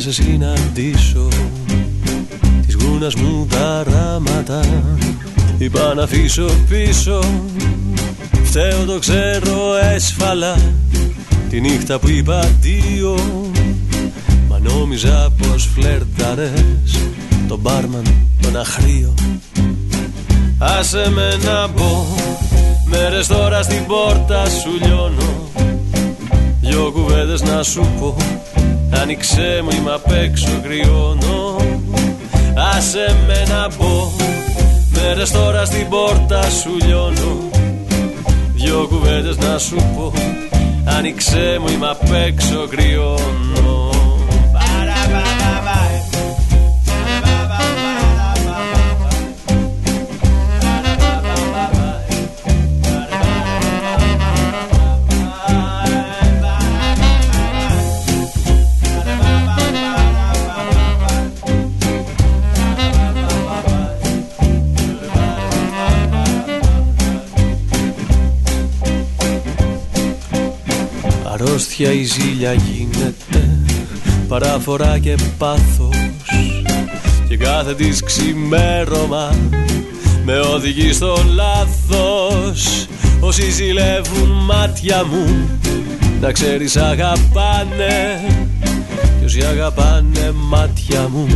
πάρθα χαράματα για να σε συναντήσω. Της γούνας μου τα ράματα είπα να αφήσω πίσω. Φταίω το ξέρω έσφαλα τη νύχτα που είπα δύο Μα νόμιζα πως φλερταρες τον μπάρμαν τον αχρίο. Άσε με να μπω Μέρες τώρα στην πόρτα σου λιώνω. Δυο κουβέντες να σου πω Άνοιξε μου είμαι απ' έξω κρυώνω Άσε με να μπω. Μέρες τώρα στην πόρτα σου λιώνω. Δυο κουβέντες να σου πω. Άνοιξε μου είμαι απ' έξω κρυώνω αρρώστια η ζήλια γίνεται παράφορα και πάθος. Και κάθε της ξημέρωμα με οδηγεί στο λάθος. Όσοι ζηλεύουν μάτια μου να ξέρεις αγαπάνε. Και όσοι αγαπάνε μάτια μου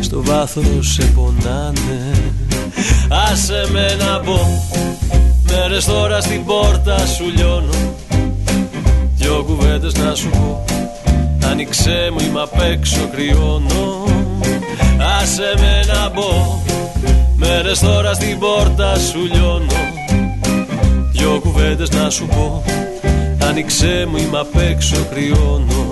στο βάθος σε πονάνε. Άσε με να πω μέρες τώρα στην πόρτα σου λιώνω Δυο κουβέντες να σου πω. Άνοιξέ μου είμαι απ' έξω κρυώνω. Άσε με να μπω. Μέρες τώρα στην πόρτα σου λιώνω. Δυο κουβέντες να σου πω. Άνοιξέ μου είμαι απ' έξω κρυώνω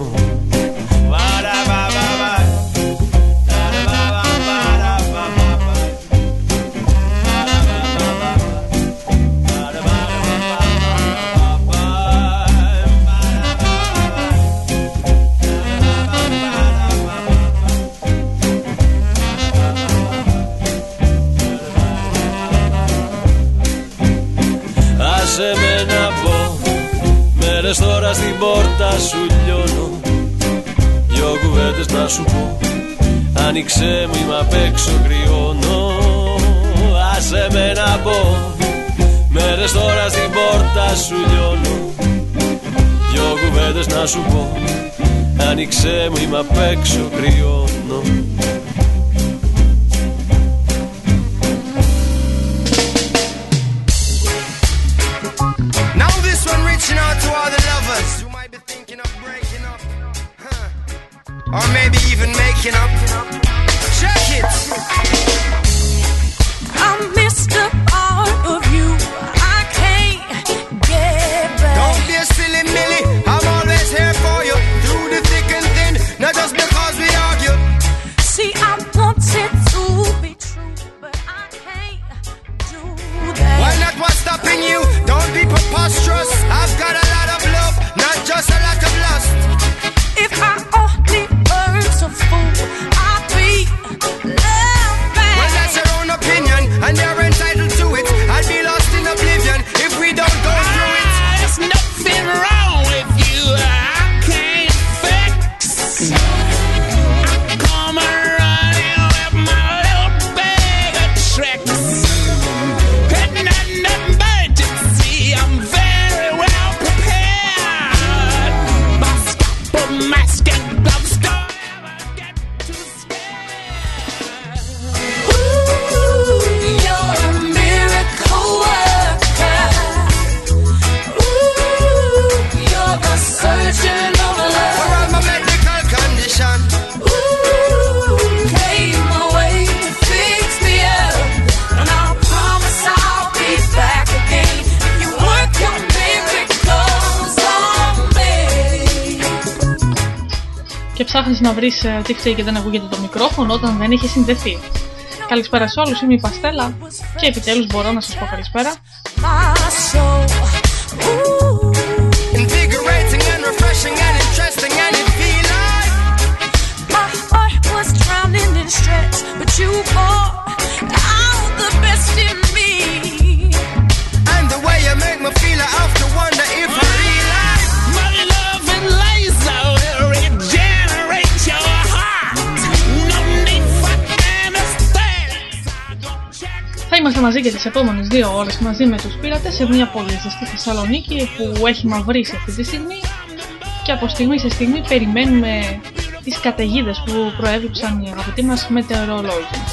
Άνοιξε μου είμαι απ' έξω κρυώνω. Άσε με να πω Μέρες τώρα στην πόρτα σου λιώνω. Δυο κουβέντες να σου πω. Άνοιξε μου είμαι απ' έξω κρυώνω βρεις ε, τι φταίει και δεν ακούγεται το μικρόφωνο όταν δεν έχει συνδεθεί. Καλησπέρα σε όλους, είμαι η Παστέλα και επιτέλους μπορώ να σας πω καλησπέρα. Μαζί και τις επόμενες δύο ώρες μαζί με τους πείρατες σε μια πολύ ζεστή Θεσσαλονίκη που έχει μαυρίσει αυτή τη στιγμή και από στιγμή σε στιγμή περιμένουμε τις καταιγίδες που προέβλεψαν οι αγαπητοί μας μετεωρολόγοι.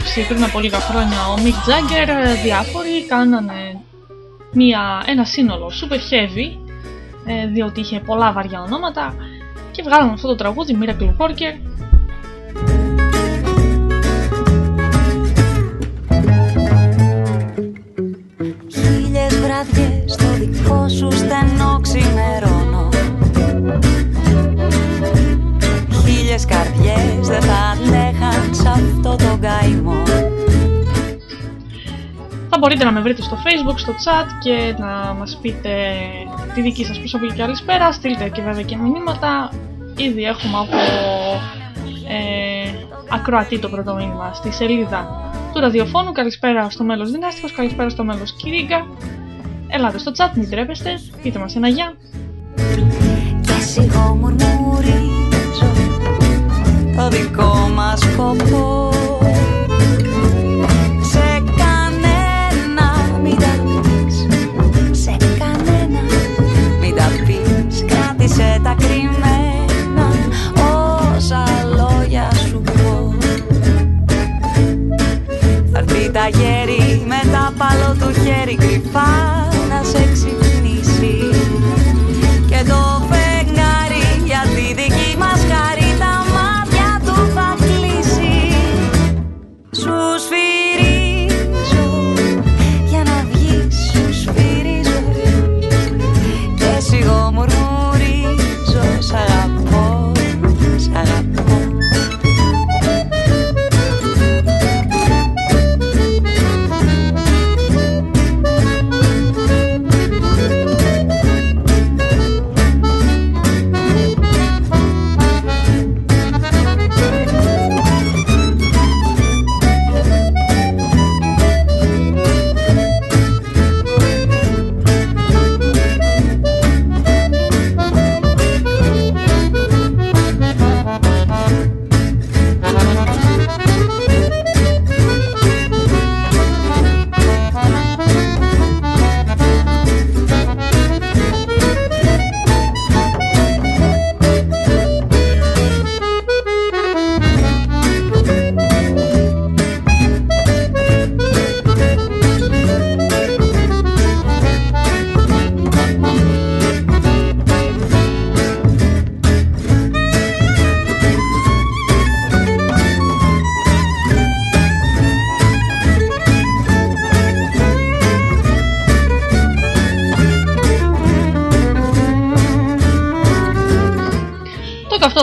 Είχε μαζέψει πριν από λίγα χρόνια ο Mick Jagger. Διάφοροι κάνανε μια, ένα σύνολο super heavy, ε, διότι είχε πολλά βαριά ονόματα και βγάλανε αυτό το τραγούδι Miracle Worker μπορείτε να με βρείτε στο facebook, στο chat και να μας πείτε τη δική σας προσωπική καλησπέρα. Στείλτε και βέβαια και μηνύματα. Ήδη έχουμε από ε, ακροατή το πρώτο μήνυμα στη σελίδα του ραδιοφώνου. Καλησπέρα στο μέλος Δυνάστικος, καλησπέρα στο μέλος Κυρίγκα. Ελάτε στο chat, μην τρέπεστε, πείτε μας ένα γεια. Και σιγό μουρμουρίζω το δικό μας σκοπό έρθει τα γέρι με τα παλό του χέρι κρυφά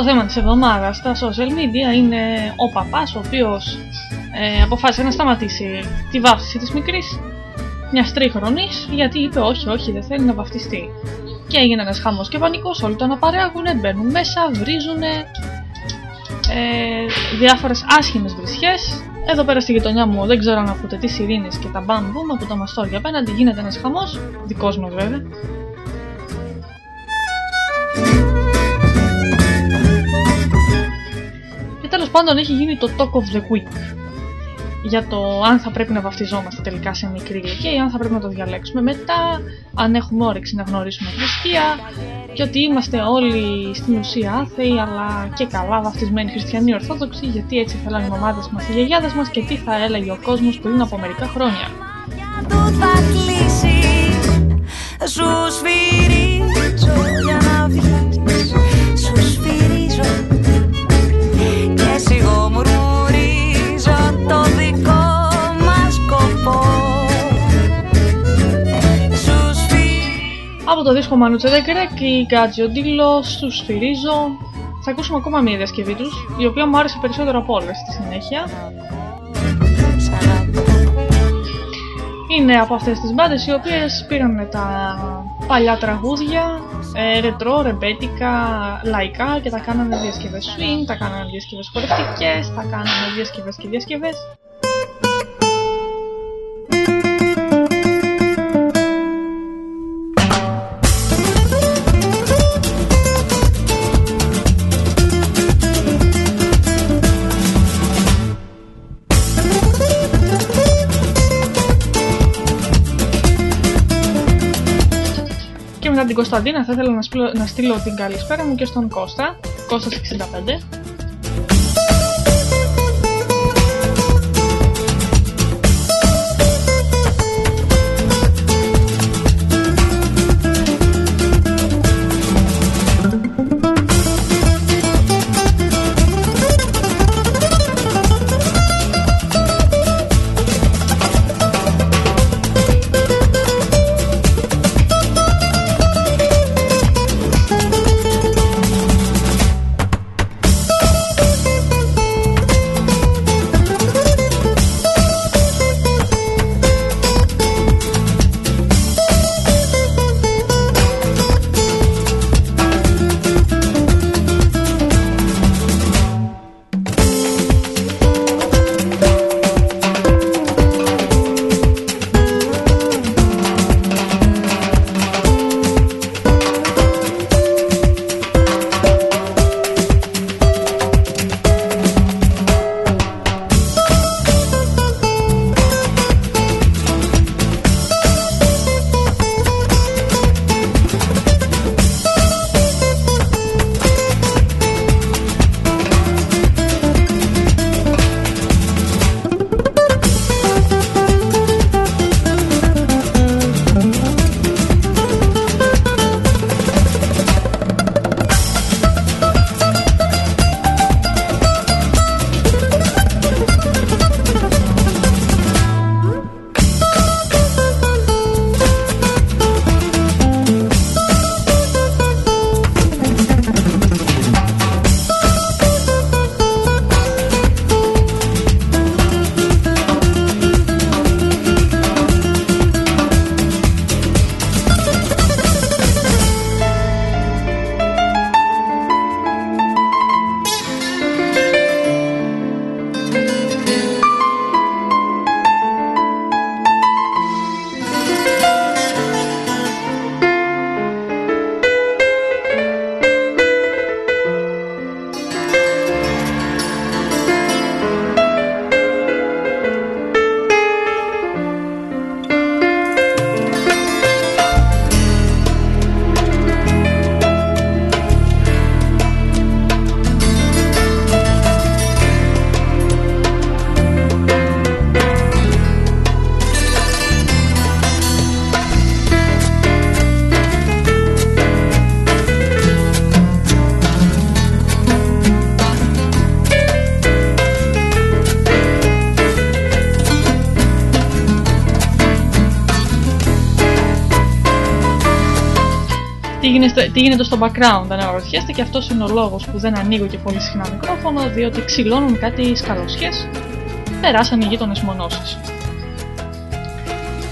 θέμα της εβδομάδας στα social media είναι ο παπάς ο οποίος ε, αποφάσισε να σταματήσει τη βάφτιση της μικρής μιας τρίχρονης γιατί είπε όχι όχι δεν θέλει να βαφτιστεί. Και έγινε ένας χαμός και πανικός, όλοι το αναπαράγουνε, μπαίνουν μέσα, βρίζουνε ε, διάφορες άσχημες βρισιές. Εδώ πέρα στη γειτονιά μου δεν ξέρω αν ακούτε τις σιρήνες και τα μπαμπούμ από το μαστόρι απέναντι γίνεται ένας χαμός, δικός μου βέβαια. Πάντων έχει γίνει το Talk of the Week για το αν θα πρέπει να βαφτιζόμαστε τελικά σε μικρή ηλικία ή αν θα πρέπει να το διαλέξουμε μετά, αν έχουμε όρεξη να γνωρίσουμε θρησκεία και ότι είμαστε όλοι στην ουσία άθεοι αλλά και καλά βαφτισμένοι χριστιανοί ορθόδοξοι γιατί έτσι θέλαν οι μαμάδες μας, οι γιαγιάδες μας και τι θα έλεγε ο κόσμος πριν από μερικά χρόνια. του θα κλείσει Σου σφυρίζω για να βγεις δίσκο Μανούτσε Δεγκρέκ, η Γκάτζιο Ντίλο, σου σφυρίζω. Θα ακούσουμε ακόμα μία διασκευή τους, η οποία μου άρεσε περισσότερο από όλες στη συνέχεια. Σ' αγαπώ Είναι από αυτές τις μπάντες οι οποίες πήραν τα παλιά τραγούδια, ε, ρετρό, ρεμπέτικα, λαϊκά και τα κάνανε διασκευές swing, τα κάνανε διασκευές χορευτικές, τα κάνανε διασκευές και διασκευές. Κωνσταντίνας θα ήθελα να, σπλω- να στείλω την καλησπέρα μου και στον Κώστα, Κώστας 65. Τι γίνεται, τι γίνεται στο background, αν αναρωτιέστε, και αυτός είναι ο λόγος που δεν ανοίγω και πολύ συχνά μικρόφωνο, διότι ξυλώνουν κάτι σκαλωσιές. Περάσαν οι γείτονες μονώσεις.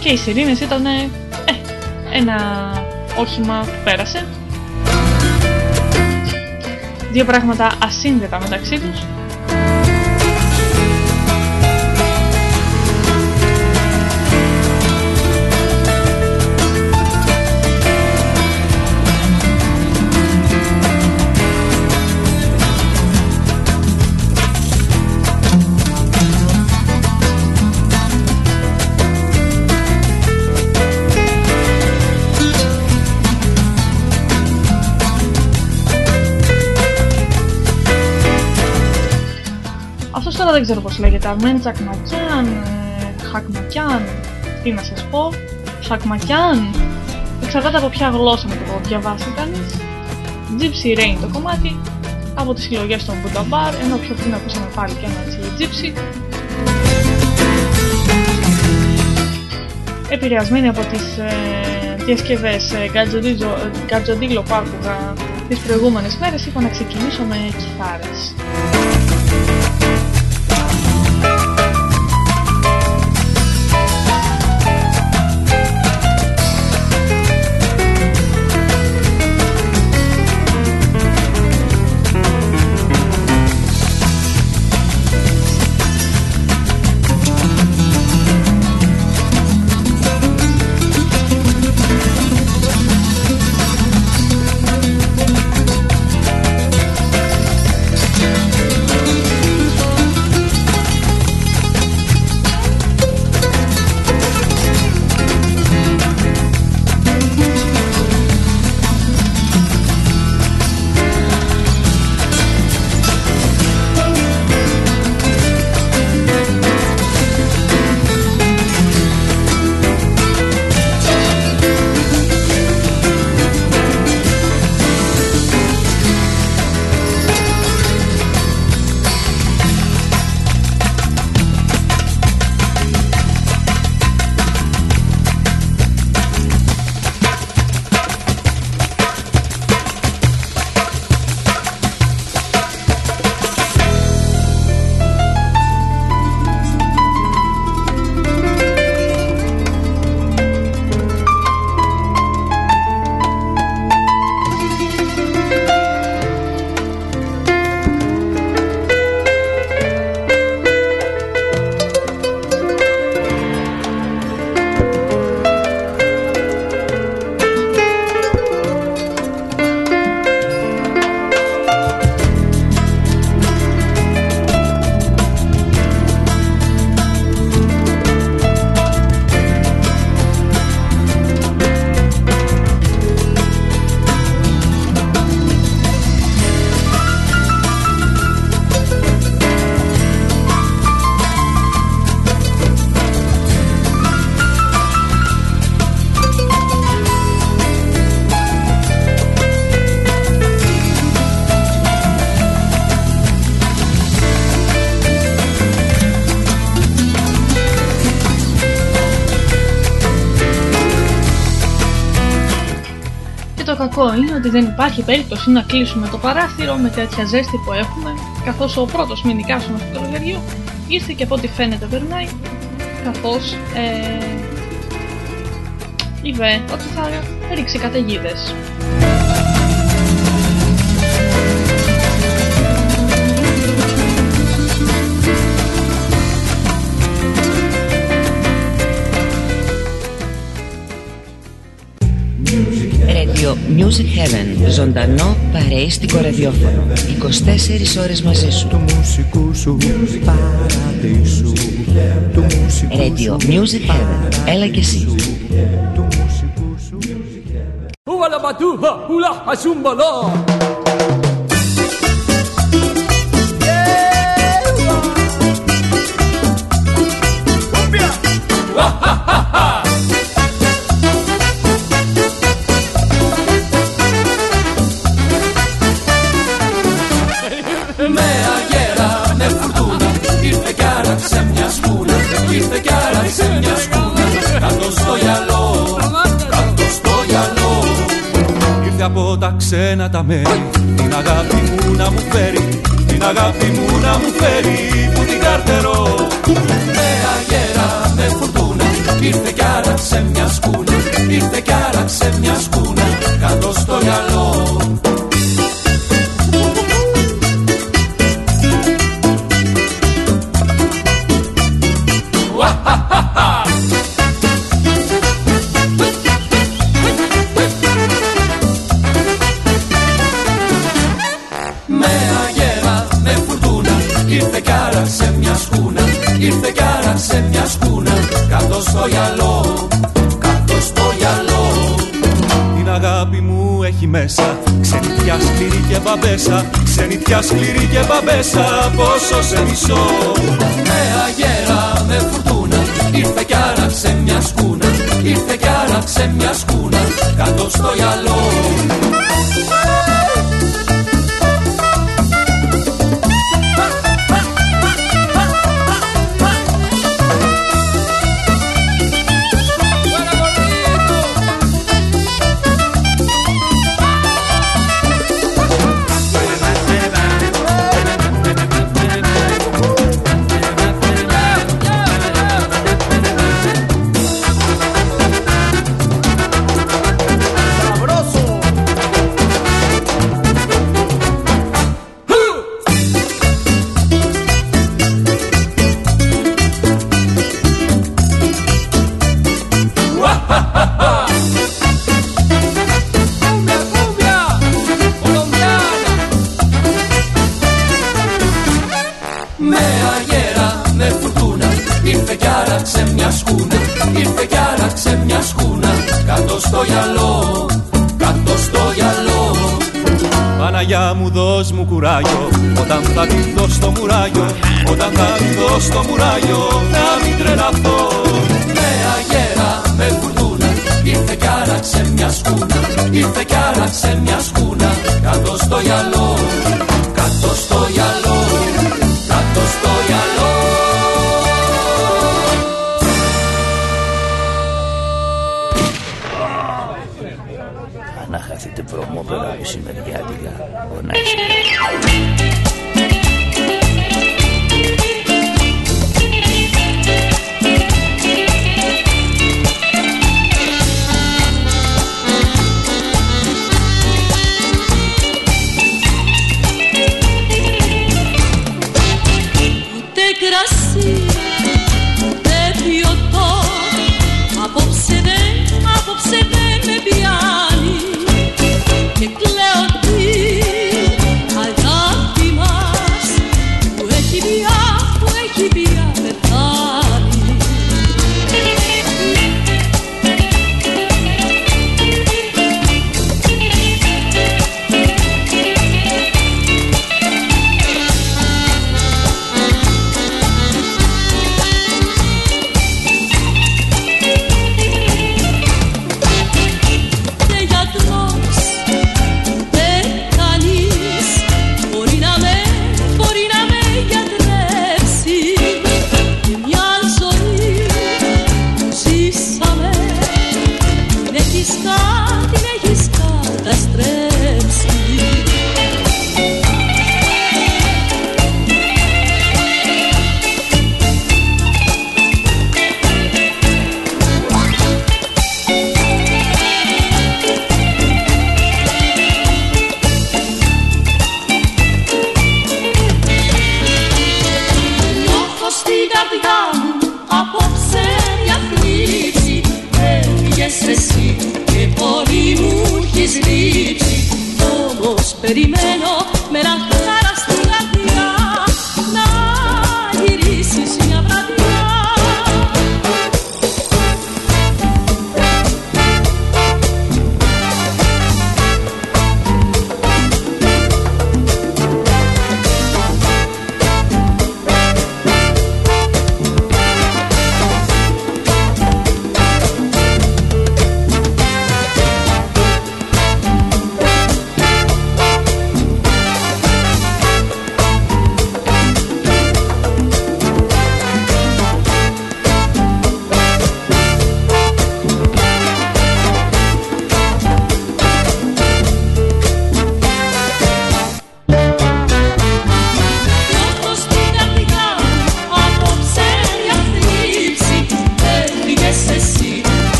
Και οι σιρήνες ήταν ε, ένα όχημα που πέρασε. δύο πράγματα ασύνδετα μεταξύ τους. Δεν ξέρω πώς λέγεται, Αρμέν Τσακμακιάν, ε, Χακμακιάν, τι να σας πω, Χακμακιάν, εξαρτάται από ποια γλώσσα να το διαβάσει κανείς. Gypsy Rain το κομμάτι, από τις συλλογές των Buddha Bar, ενώ πιο πριν ακούσαμε πάλι και ένα έτσι Gypsy. Επηρεασμένη από τις ε, διασκευές ε, Gatζοντίγλο Πάρκουγα τις προηγούμενες μέρες, είπα να ξεκινήσω με κιθάρες. Κακό είναι ότι δεν υπάρχει περίπτωση να κλείσουμε το παράθυρο με τέτοια ζέστη που έχουμε, καθώς ο πρώτος μηνικάσονος του καλοκαιριού ήρθε και από ό,τι φαίνεται περνάει, καθώς ε, είπε ότι θα ρίξει καταιγίδες. Music Heaven. Ζωντανό παρέιστικο ραδιόφωνο. 24 ώρες μαζί σου. του μουσικού σου παραδείσου του μουσικού Radio Music Heaven. Έλα και εσύ. του μουσικού σου Με από τα ξένα τα μέρη. Την αγάπη μου να μου φέρει Την αγάπη μου να μου φέρει Που την καρτερώ. Με αγέρα, με φουρτούνα Ήρθε κι άραξε μια σκούνα Ήρθε κι άραξε μια σκούνα Κάτω στο γυαλό μπαμπέσα. Ξενιτιά σκληρή και μπαμπέσα Πόσο σε μισώ. Με αγέρα, με φουρτούνα, ήρθε κι άραξε μια σκούνα, ήρθε κι άραξε μια σκούνα, κάτω στο γυαλό. Όταν θα τη δω στο μουράγιο Να μην τρελαθώ. Με αγέρα, με φουρτούνα Ήρθε κι άραξε μια σκούνα Ήρθε κι άραξε μια σκούνα. Κάτω στο γυαλό Κάτω στο γυαλό Κάτω στο γυαλό. Να χαθείτε προμόπερα μεσημεριάτικα Πονάει Ούτε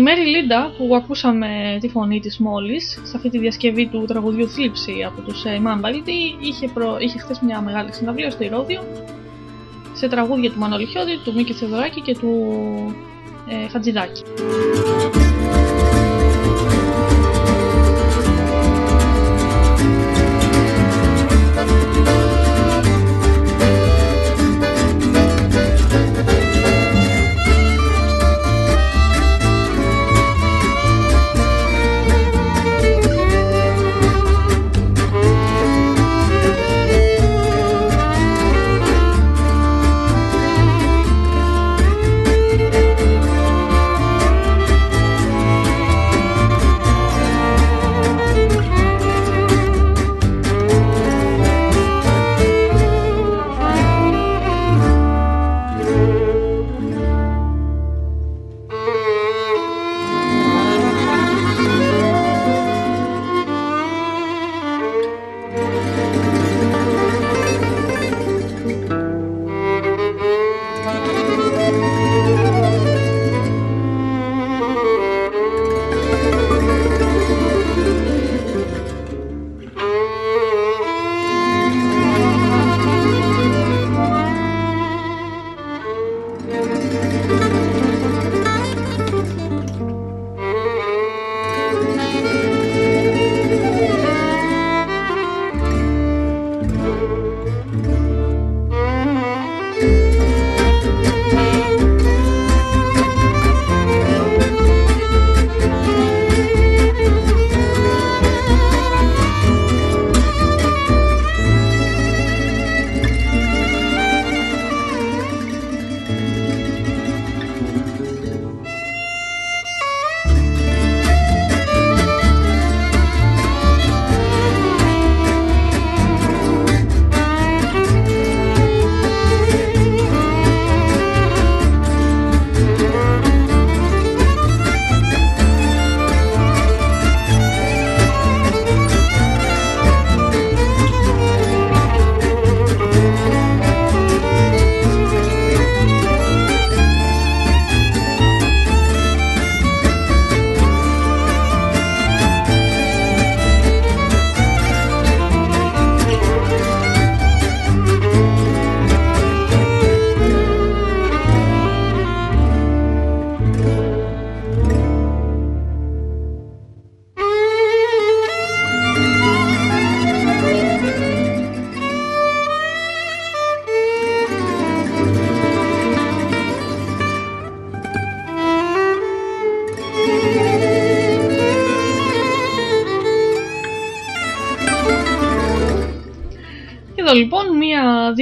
Μάγκα που ακούσαμε τη φωνή της μόλις σε αυτή τη διασκευή του τραγουδιού Θλίψη από τους ε, Imam Balti είχε, προ... είχε χθες μια μεγάλη συναυλία στο Ηρώδιο σε τραγούδια του Μανώλη Χιώδη, του Μίκη Θεοδωράκη και του ε, Χατζηδάκη.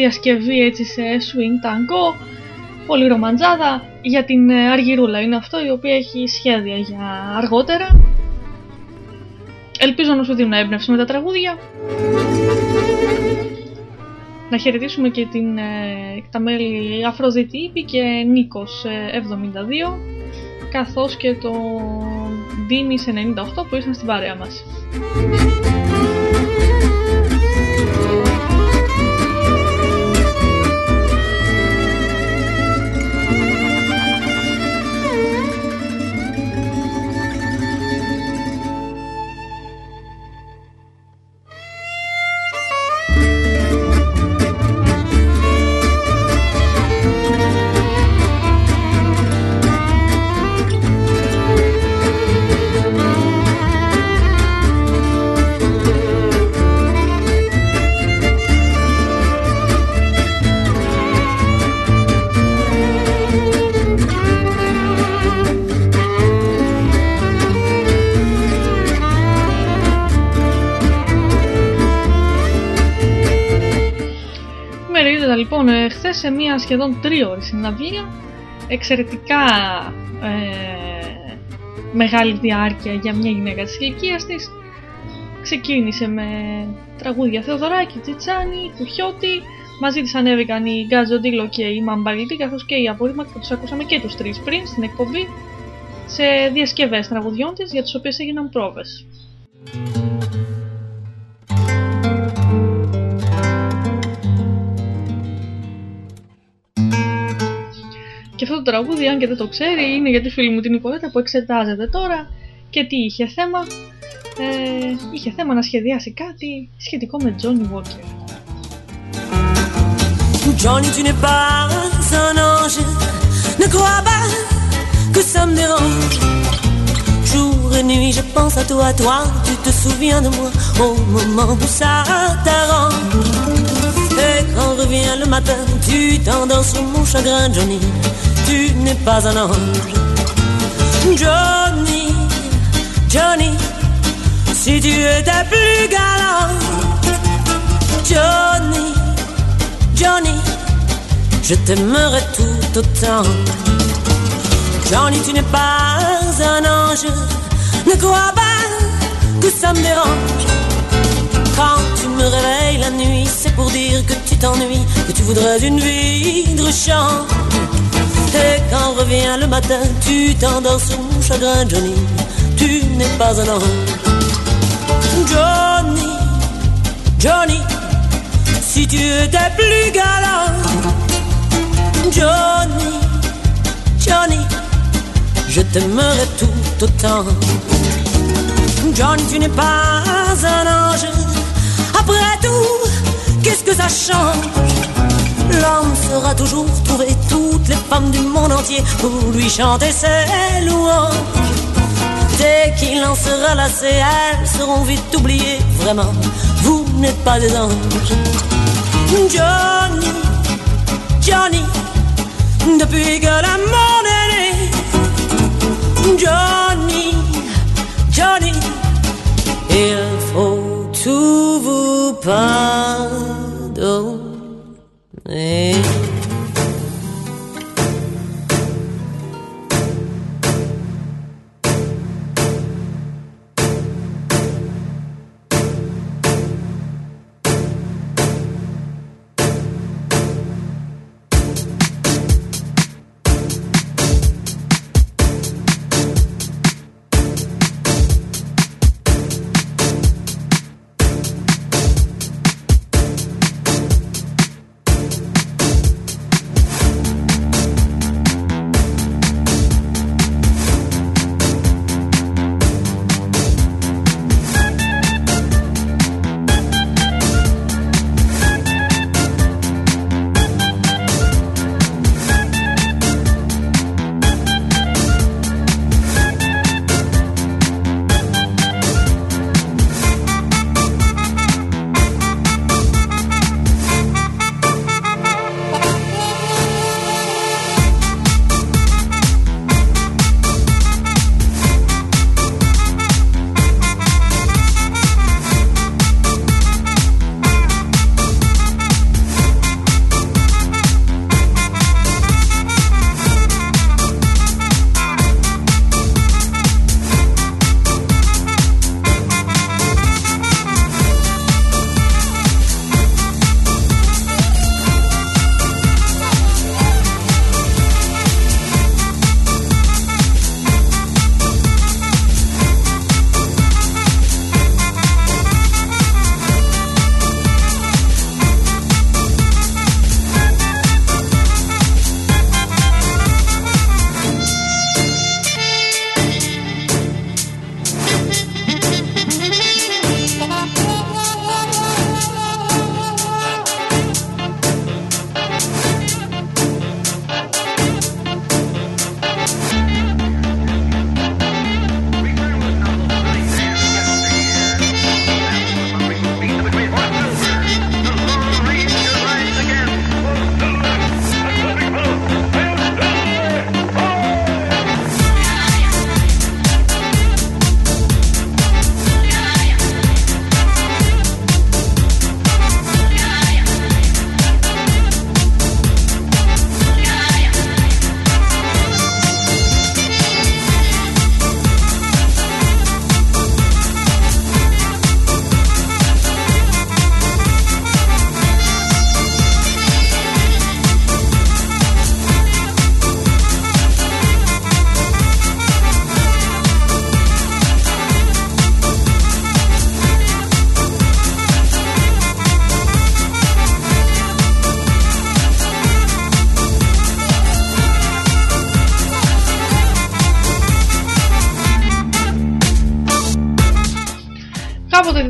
Διασκευή έτσι σε swing tango, πολύ ρομαντζάδα για την ε, Αργυρούλα είναι αυτό η οποία έχει σχέδια για αργότερα. Ελπίζω να σου δίνουν έμπνευση με τα τραγούδια. Να χαιρετήσουμε και την, ε, τα μέλη Αφροδίτη Ήπη και Νίκος ε, 72 καθώς και το Ντίμης 98 που ήσαν στην παρέα μας. Σχεδόν τρίωρη συναυλία εξαιρετικά ε, μεγάλη διάρκεια για μια γυναίκα της ηλικίας της. Ξεκίνησε με τραγούδια Θεοδωράκη, Τσιτσάνη, του Χιώτη μαζί της ανέβηκαν οι Γκάτζο Ντίλο και η Μαμπαλίτη καθώς και οι απορρίμματα που τους ακούσαμε και τους τρεις πριν στην εκπομπή σε διασκευές τραγουδιών της για τις οποίες έγιναν πρόβες. Το τραγούδι, αν και δεν το ξέρει, είναι για τη φίλη μου την Νικολέτα που εξετάζεται τώρα και τι είχε θέμα. Ε, είχε θέμα να σχεδιάσει κάτι σχετικό με Johnny Walker. Johnny, tu n'es pas un ange. Ne crois pas que ça me dérange. Jour et nuit, je pense à toi, toi. Tu te souviens de moi au moment où ça t'arrange. Et quand revient le matin, tu t'endors sur mon chagrin, Johnny. Tu n'es pas un ange. Johnny, Johnny, si tu étais plus galant. Johnny, Johnny, je t'aimerais tout autant. Johnny, tu n'es pas un ange. Ne crois pas que ça me dérange. Quand tu me réveilles la nuit, c'est pour dire que tu t'ennuies, que tu voudrais une vie de chant. Et quand revient le matin, tu t'endors sous mon chagrin, Johnny. Tu n'es pas un ange. Johnny, Johnny, si tu étais plus galant. Johnny, Johnny, je t'aimerais tout autant. Johnny, tu n'es pas un ange. Après tout, qu'est-ce que ça change? L'homme saura toujours trouver toutes les femmes du monde entier pour lui chanter ses louanges. Dès qu'il en sera lassé, elles seront vite oubliées. Vraiment, vous n'êtes pas des anges. Johnny, Johnny, depuis que la monde est né. Johnny, Johnny, il faut tout vous pardonner. É.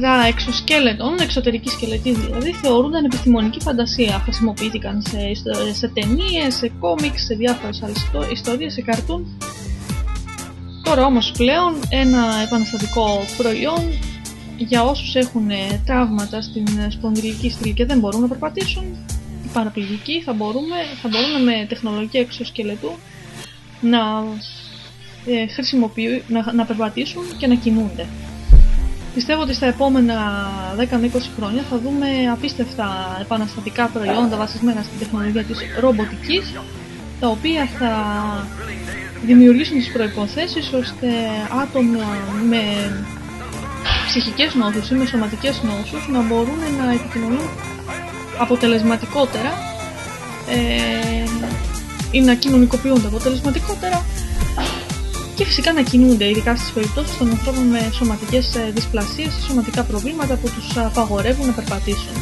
τα εξωσκέλετον, εξωτερικής σκελετής δηλαδή, θεωρούνταν επιστημονική φαντασία. Χρησιμοποιήθηκαν σε, ιστο- σε ταινίες, σε κόμιξ, σε διάφορες άλλες ιστορίες, σε καρτούν. Τώρα όμως πλέον ένα επαναστατικό προϊόν για όσους έχουν ε, τραύματα στην ε, σπονδυλική στήλη και δεν μπορούν να περπατήσουν, οι παραπληγικοί θα, μπορούμε, θα μπορούν με τεχνολογία εξωσκελετού να, ε, χρησιμοποιούν, να, να περπατήσουν και να κινούνται. Πιστεύω ότι στα επόμενα 10 με 20 χρόνια θα δούμε απίστευτα επαναστατικά προϊόντα βασισμένα στην τεχνολογία της ρομποτικής τα οποία θα δημιουργήσουν τις προϋποθέσεις ώστε άτομα με ψυχικές νόσους ή με σωματικές νόσους να μπορούν να επικοινωνούν αποτελεσματικότερα ε, ή να κοινωνικοποιούνται αποτελεσματικότερα και φυσικά να κινούνται, ειδικά στις περιπτώσεις των ανθρώπων με σωματικές ε, δυσπλασίες ή σωματικά προβλήματα που τους απαγορεύουν να περπατήσουν.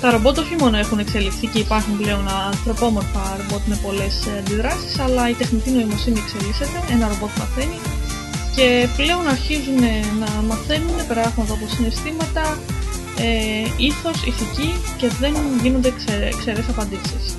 Τα ρομπότ όχι μόνο έχουν εξελιχθεί και υπάρχουν πλέον ανθρωπόμορφα ρομπότ με πολλές αντιδράσεις, αλλά η τεχνητή νοημοσύνη εξελίσσεται, ένα ρομπότ μαθαίνει και πλέον αρχίζουν να μαθαίνουν πράγματα όπως συναισθήματα, ε, ήθος, ηθική και δεν γίνονται ξε, ξερές απαντήσεις.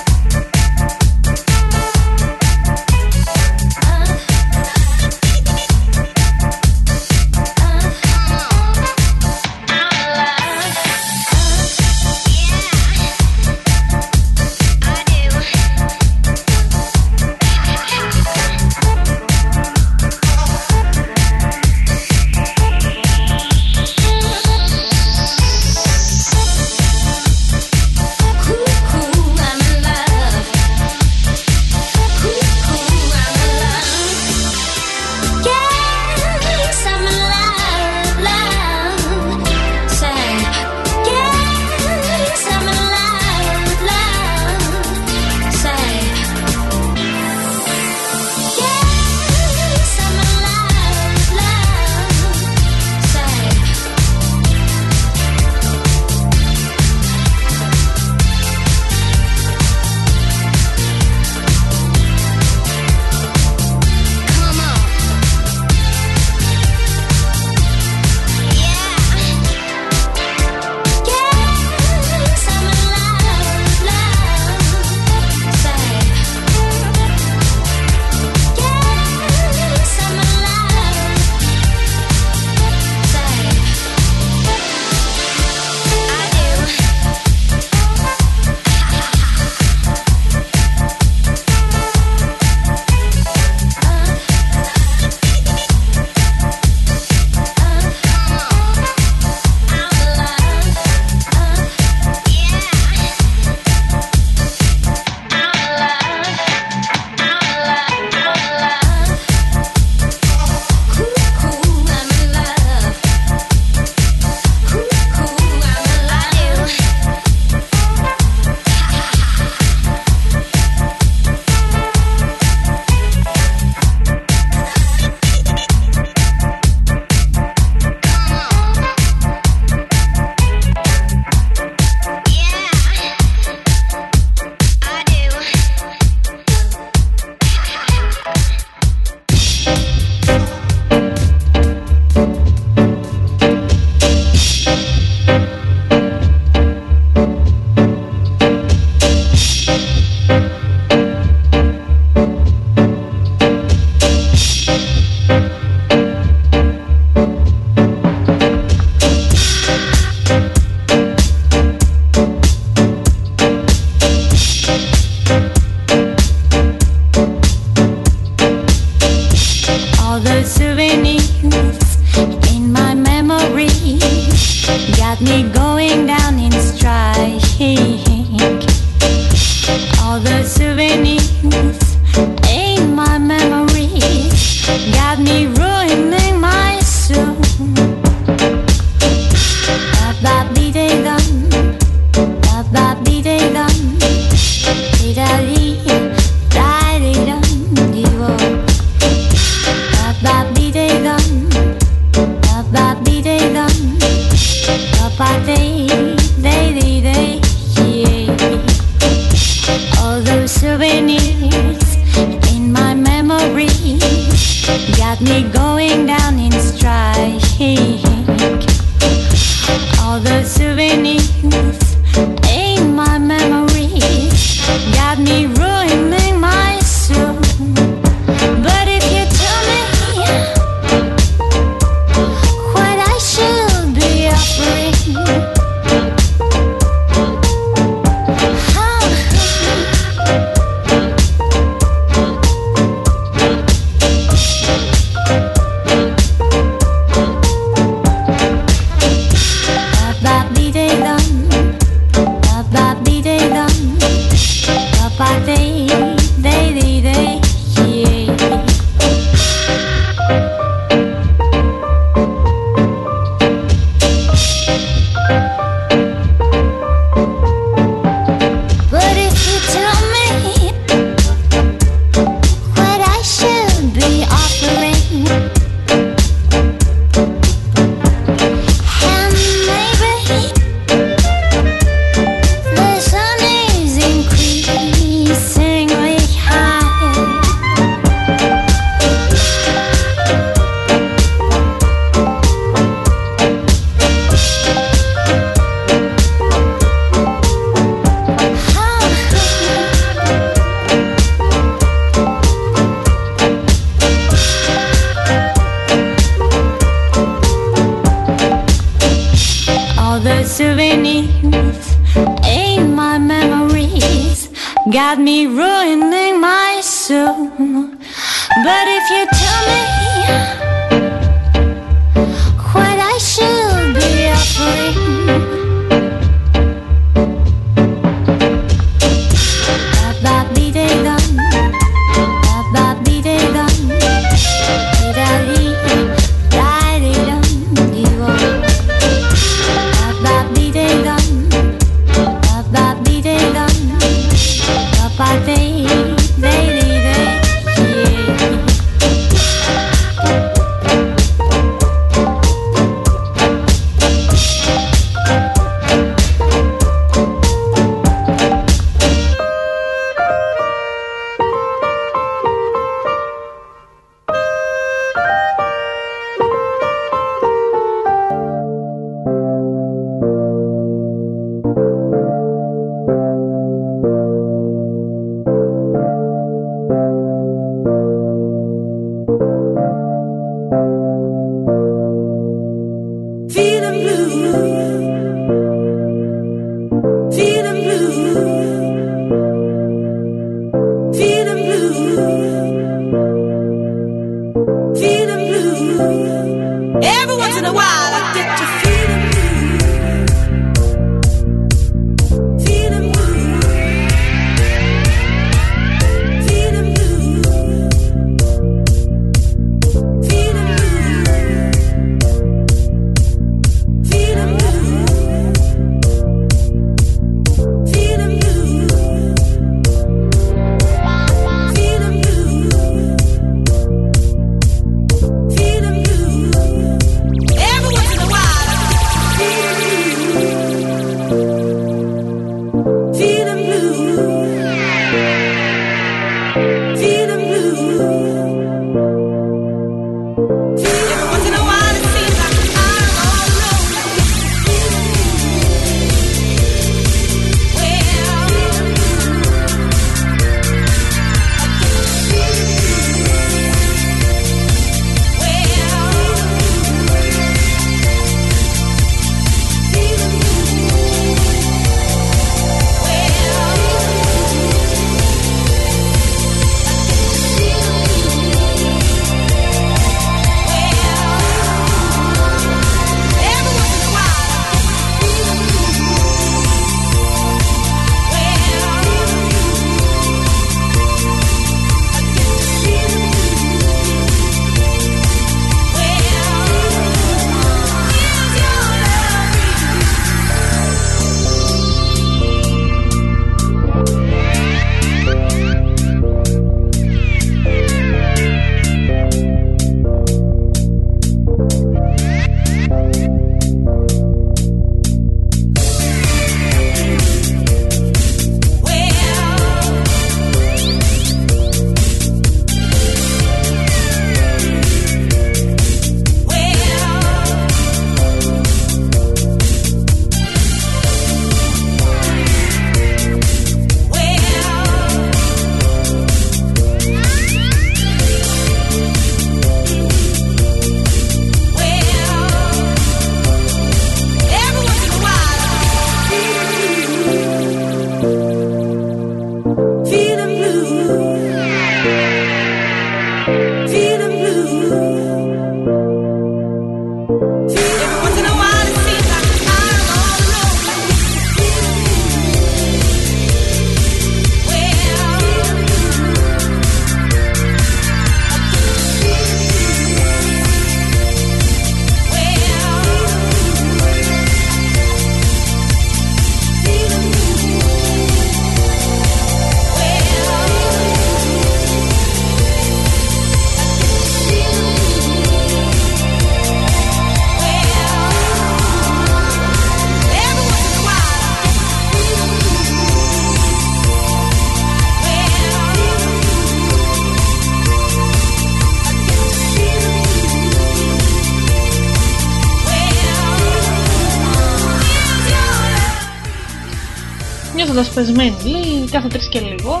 Ξεσπασμένη λέει κάθε τρεις και λίγο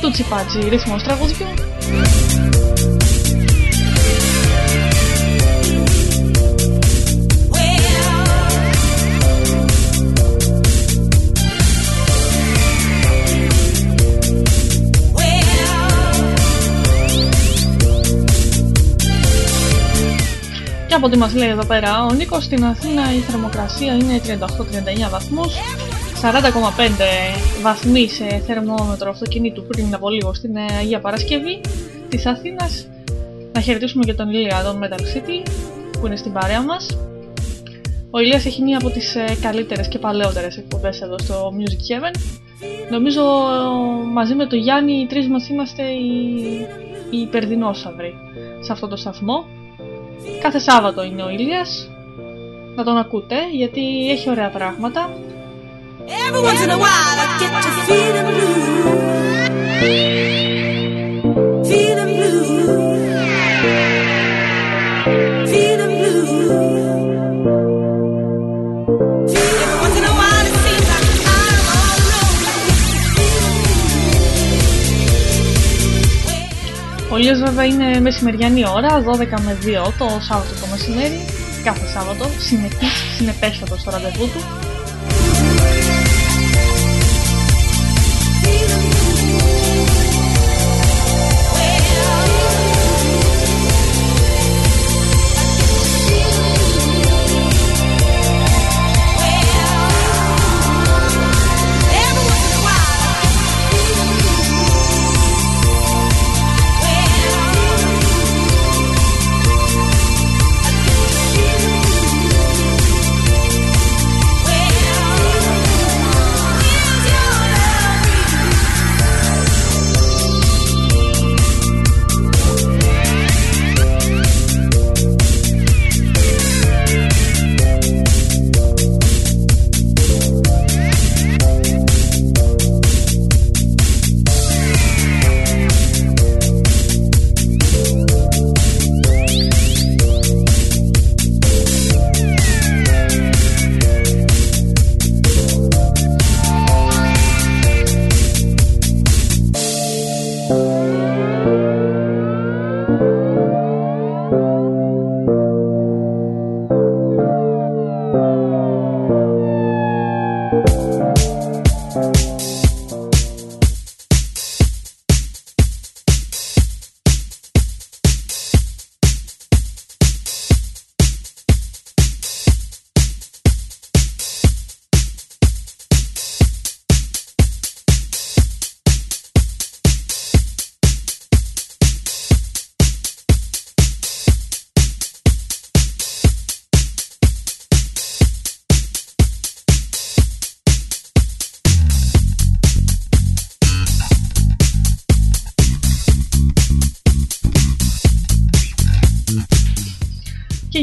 του τσιπάτσι ρυθμός τραγουδιού. Και από ό,τι μας λέει εδώ πέρα ο Νίκος, στην Αθήνα η θερμοκρασία είναι 38-39 βαθμούς 40,5 βαθμοί σε θερμόμετρο αυτοκινήτου πριν από λίγο στην ε, Αγία Παρασκευή της Αθήνας. Να χαιρετήσουμε και τον Ηλία εδώ Metal City που είναι στην παρέα μας. Ο Ηλίας έχει μία από τις ε, καλύτερες και παλαιότερες εκπομπές εδώ στο Music Heaven. Νομίζω μαζί με τον Γιάννη οι τρεις μας είμαστε οι, οι υπερδινόσαυροι σε αυτό το σταθμό. Κάθε Σάββατο είναι ο Ηλίας. Να τον ακούτε γιατί έχει ωραία πράγματα. Every once in a while I get to feeling blue. Feeling blue. Feeling blue. Every once in a while it seems like I'm all alone. Ο ήλιος βέβαια είναι μεσημεριανή ώρα, 12 με 2 το Σάββατο το μεσημέρι, κάθε Σάββατο, συνεχής, συνεπέστατο στο ραντεβού του.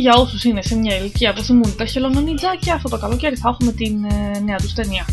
Για όσους είναι σε μια ηλικία που θυμούνται τα χελωνονιτζάκια, αυτό το καλοκαίρι θα έχουμε την ε, νέα τους ταινία.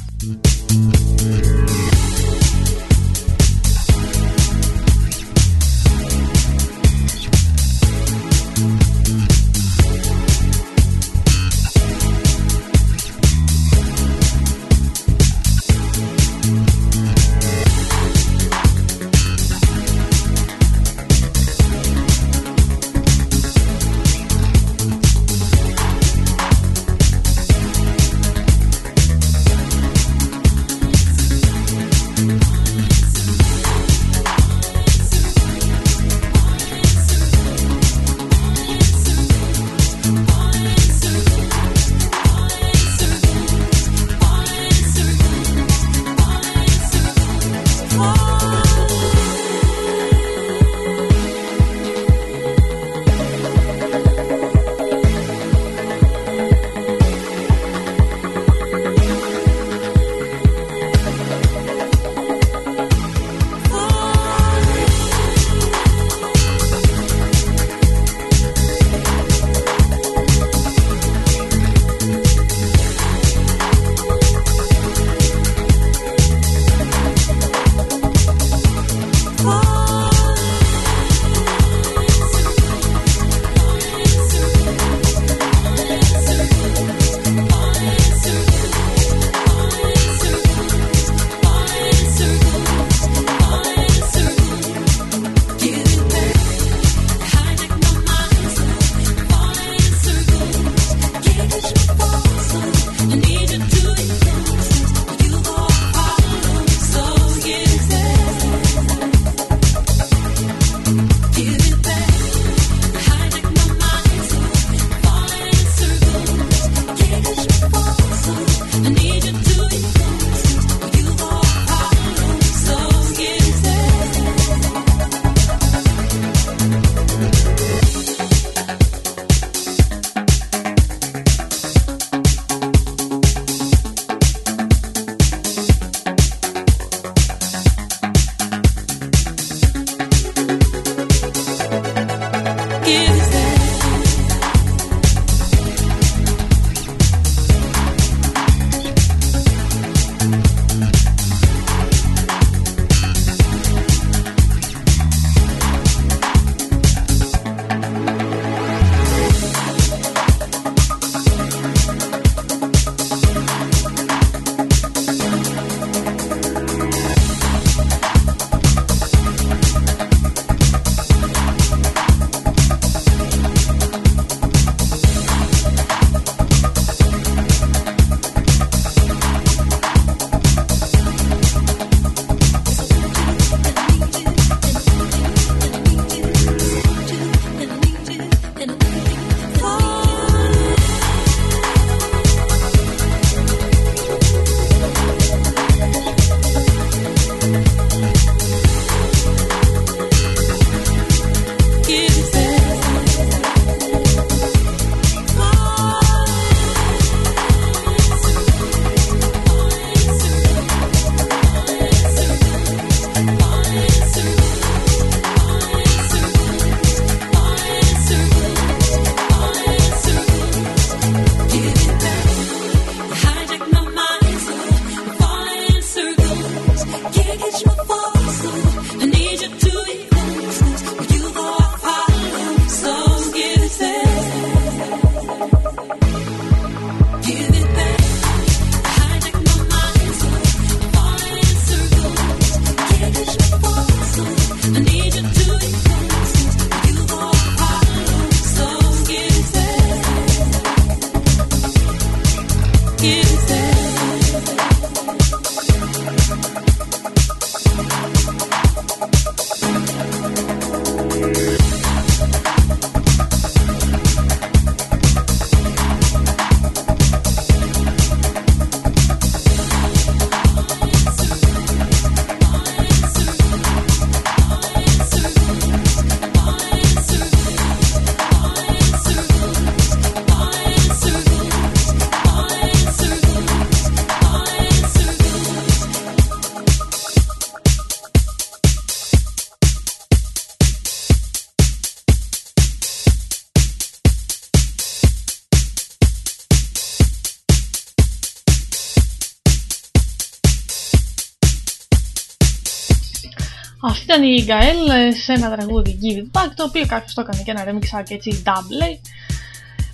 Αυτή ήταν η Γκαέλ σε ένα τραγούδι Give It Back, το οποίο κάποιος το έκανε και ένα remixάκι έτσι double.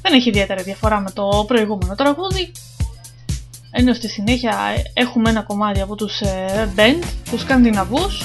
Δεν έχει ιδιαίτερη διαφορά με το προηγούμενο τραγούδι. Ενώ στη συνέχεια έχουμε ένα κομμάτι από τους ε, Band, τους Σκανδιναβούς.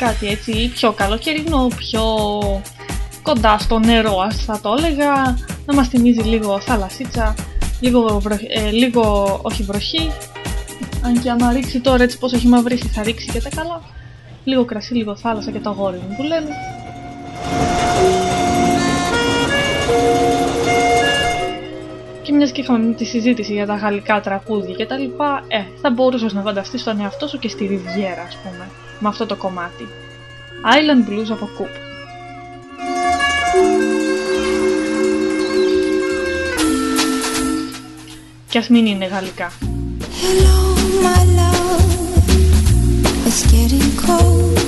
Κάτι έτσι πιο καλοκαιρινό, πιο κοντά στο νερό ας θα το έλεγα, να μας θυμίζει λίγο θαλασσίτσα, λίγο, βροχ- ε, λίγο όχι βροχή, αν και άμα ρίξει τώρα έτσι πως έχει μαυρίσει θα ρίξει και τα καλά, λίγο κρασί, λίγο θάλασσα και το αγόρι μου που λένε. Και μιας και είχαμε τη συζήτηση για τα γαλλικά τραγούδια και τα λοιπά, ε, θα μπορούσες να φανταστείς τον εαυτό σου και στη Ριβιέρα, ας πούμε, με αυτό το κομμάτι. Island Blues από Coop. Κι ας μην είναι γαλλικά. Hello, my love. It's getting cold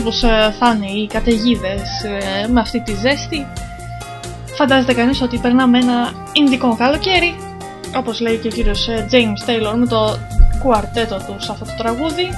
Και έτσι όπως ε, θα είναι οι καταιγίδες με αυτή τη ζέστη, φαντάζεται κανείς ότι περνάμε ένα ινδικό καλοκαίρι, όπως λέει και ο κύριος ε, James Taylor με το κουαρτέτο του σε αυτό το τραγούδι.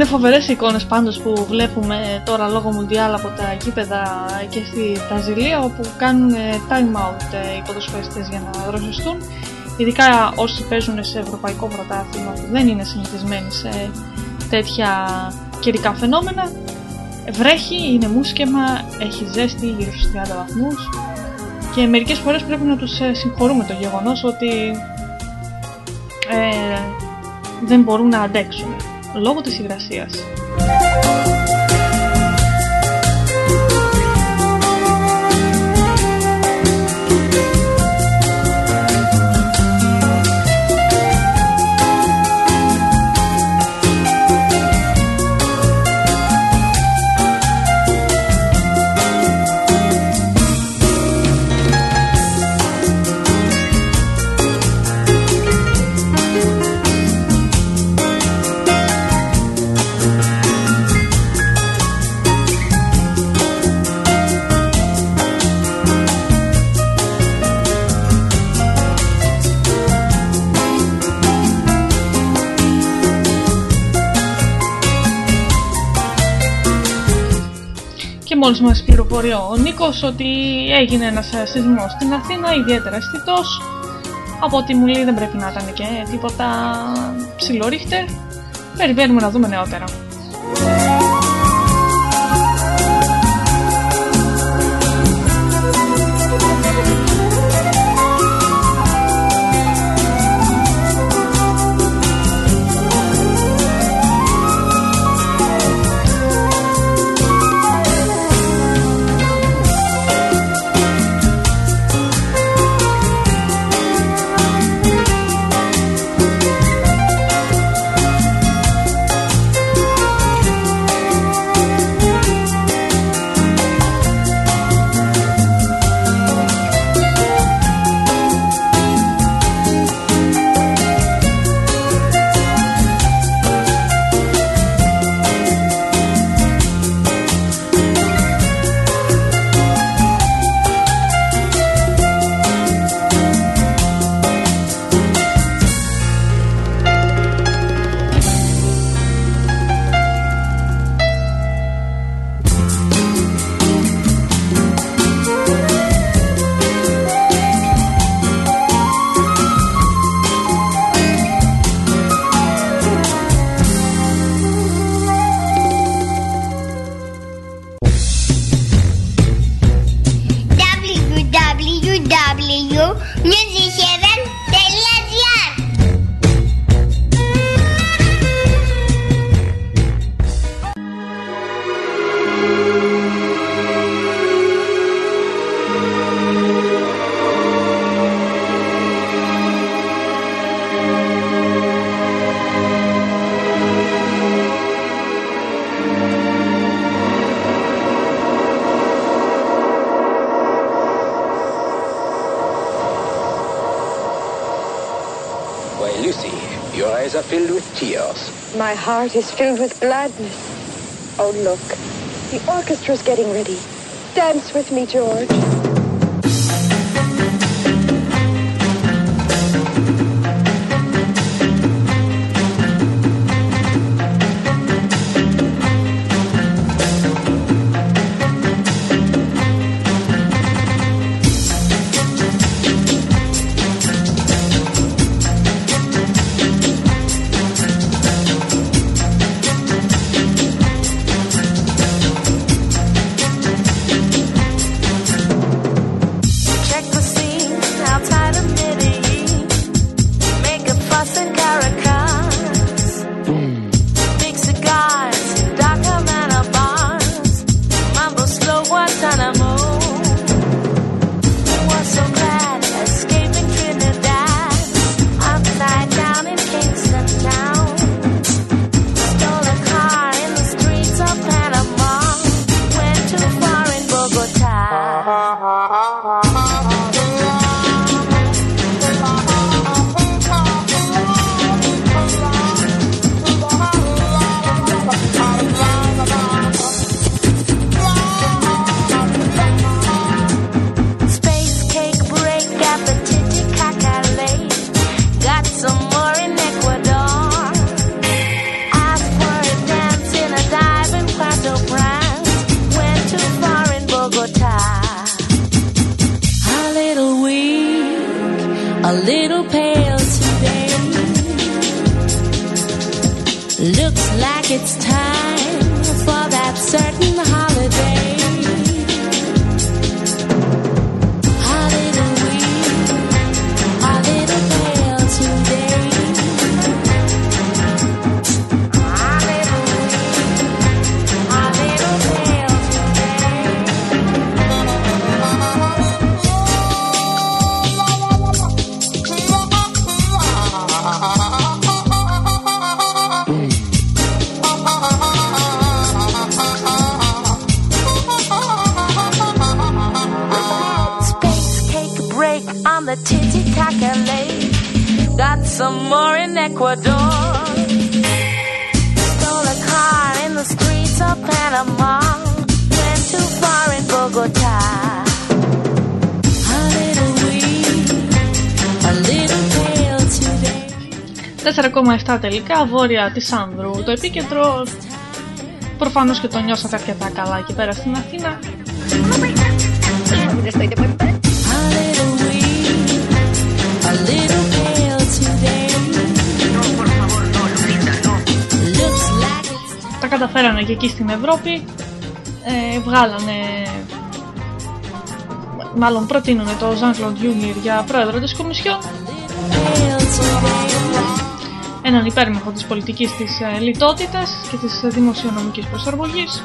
Είναι φοβερές οι εικόνες πάντως που βλέπουμε τώρα λόγω Μουντιάλ από τα γήπεδα και στη Βραζιλία όπου κάνουν ε, time out ε, οι ποδοσφαιριστές για να δροσιστούν ειδικά όσοι παίζουν σε ευρωπαϊκό πρωτάθλημα που δεν είναι συνηθισμένοι σε τέτοια καιρικά φαινόμενα. Βρέχει, είναι μουσκεμα, έχει ζέστη γύρω στους 30 βαθμούς και μερικές φορές πρέπει να τους ε, συγχωρούμε το γεγονός ότι ε, δεν μπορούν να αντέξουν λόγω της υγρασίας. Μόλις μας πληροφορεί ο Νίκος ότι έγινε ένας ε, σεισμός στην Αθήνα, ιδιαίτερα αισθητός. Από ό,τι μου λέει δεν πρέπει να ήταν και τίποτα ψηλό ρίχτερ. Περιμένουμε να δούμε νεότερα. Heart is filled with gladness. Oh, look. The orchestra's getting ready. Dance with me, George. Cake break on the Titicaca Lake. Got some more in Ecuador. Stole a car in the streets of Panama. Went too far in Bogota. A little weak, a little pale today. 4,7 τελικά, βόρεια της Άνδρου. Το επίκεντρο Προφανώς και το νιώσατε αρκετά καλά εκεί πέρα στην Αθήνα. A καταφέρανε και εκεί στην Ευρώπη. Ε, βγάλανε... Μάλλον προτείνουν το Jean-Claude Juncker για πρόεδρο της Κομισιόν. Έναν υπέρμαχο της πολιτικής της ε, λιτότητας και της δημοσιονομικής προσαρμογής.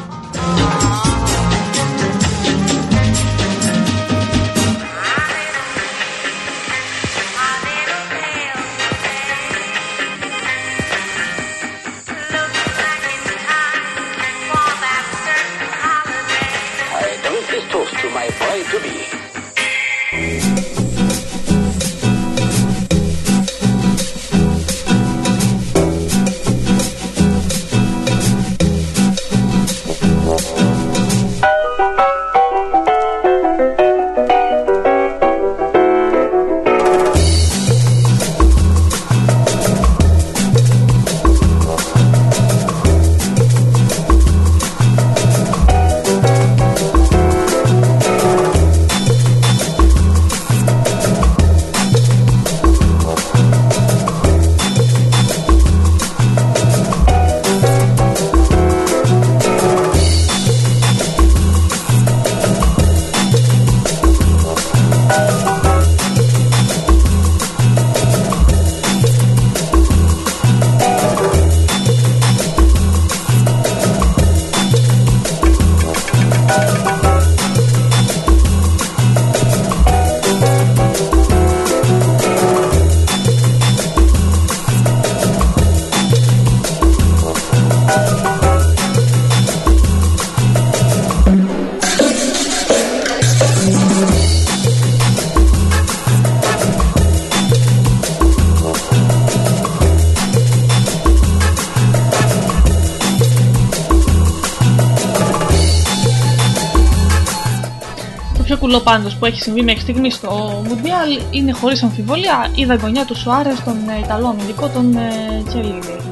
Το πιο κουλό πάντως που έχει συμβεί μέχρι στιγμή στο Μουντιάλ είναι χωρίς αμφιβολία η δαγκονιά του Σουάρες στον ε, Ιταλό αμυντικό τον ε, Τσελίδη.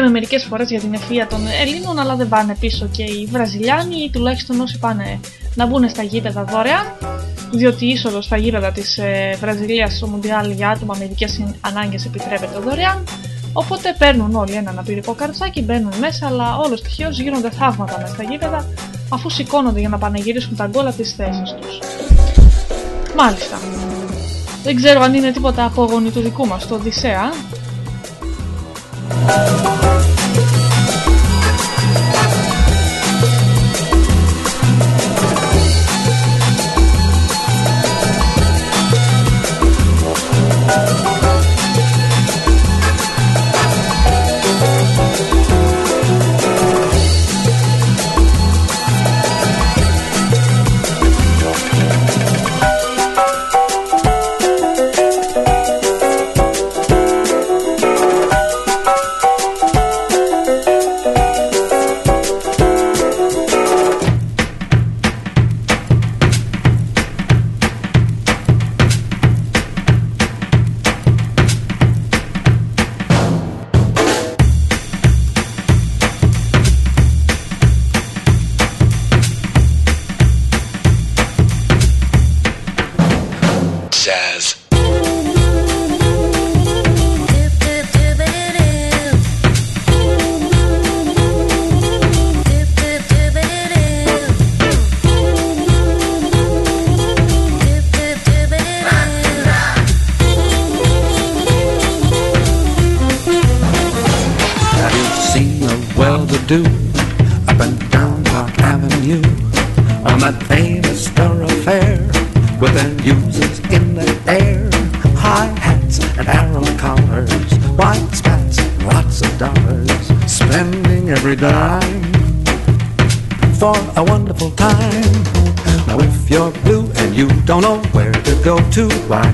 Λέμε μερικές φορές για την ευφυΐα των Ελλήνων, αλλά δεν πάνε πίσω και οι Βραζιλιάνοι, ή τουλάχιστον όσοι πάνε να μπουν στα γήπεδα δωρεάν, διότι η είσοδος στα γήπεδα της ε, Βραζιλίας στο Μουντιάλ για άτομα με ειδικές ανάγκες επιτρέπεται δωρεάν. Οπότε παίρνουν όλοι ένα αναπηρικό καρτσάκι, μπαίνουν μέσα, αλλά όλος τυχαίως γίνονται θαύματα μέσα στα γήπεδα, αφού σηκώνονται για να πανεγυρίσουν τα γκολ από τις θέσεις τους. Μάλιστα. Δεν ξέρω αν είναι τίποτα απόγονοι του δικού μας, του Οδυσσέα.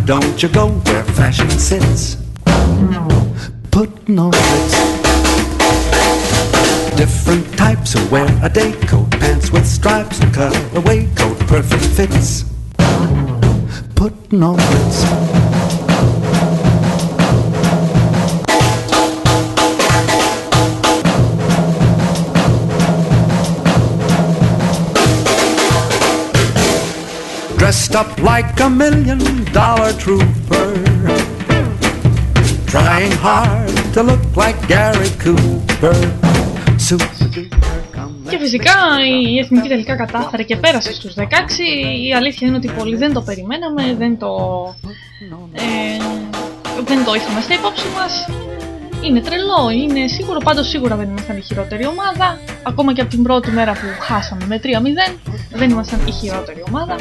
Don't you go where fashion sits? Putting on Ritz. Different types who wear a day coat, pants with stripes and cutaway coat, perfect fits. Putting on Ritz. Up like a million dollar trooper. Trying hard to look like Gary Cooper. Super Και φυσικά η εθνική τελικά κατάφερε και πέρασε στους 16. Η αλήθεια είναι ότι πολλοί δεν το περιμέναμε, δεν το, ε, δεν το είχαμε στα υπόψη μας. Είναι τρελό, είναι σίγουρο, πάντως σίγουρα δεν ήμασταν η χειρότερη ομάδα. Ακόμα και από την πρώτη μέρα που χάσαμε με 3-0, δεν ήμασταν η χειρότερη ομάδα.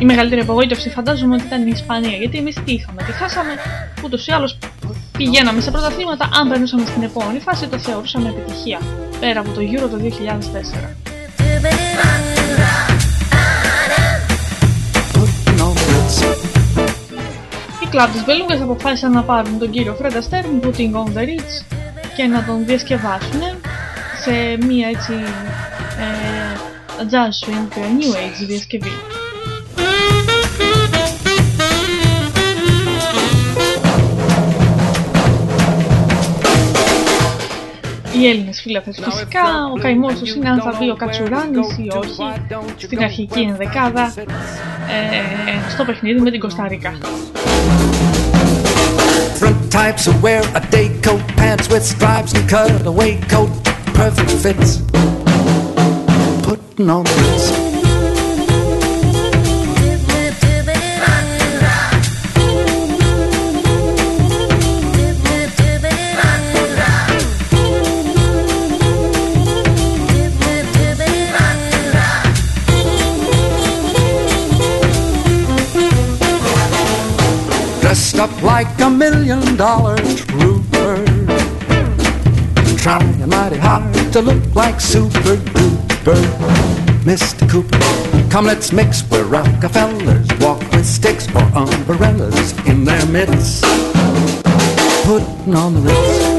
Η μεγαλύτερη απογοήτευση φαντάζομαι ότι ήταν η Ισπανία, γιατί εμείς τι είχαμε, τι χάσαμε, ούτως ή άλλως πηγαίναμε σε πρωταθλήματα, αν περνούσαμε στην επόμενη φάση το θεωρούσαμε επιτυχία, πέρα από το Euro το 2004. Οι κλαμπ της Μπελούγκας αποφάσισαν να πάρουν τον κύριο Φρέντα Στέρν, Putting on the Ritz, και να τον διασκευάσουν σε μία έτσι ε, jazz swing new age διασκευή. Οι Έλληνες φίλαθες φυσικά, ο καημός τους είναι αν θα μπει ο Κατσουράνης ή όχι στην αρχική ενδεκάδα ε, στο παιχνίδι με την Κωνσταντίνα. Different types who wear a day coat, pants with stripes and cutaway coat, perfect fits. Putting on up like a million dollar trooper. Trying mighty hard to look like super duper. Mr. Cooper, come let's mix where Rockefellers walk with sticks or umbrellas in their midst. Putting on the Ritz.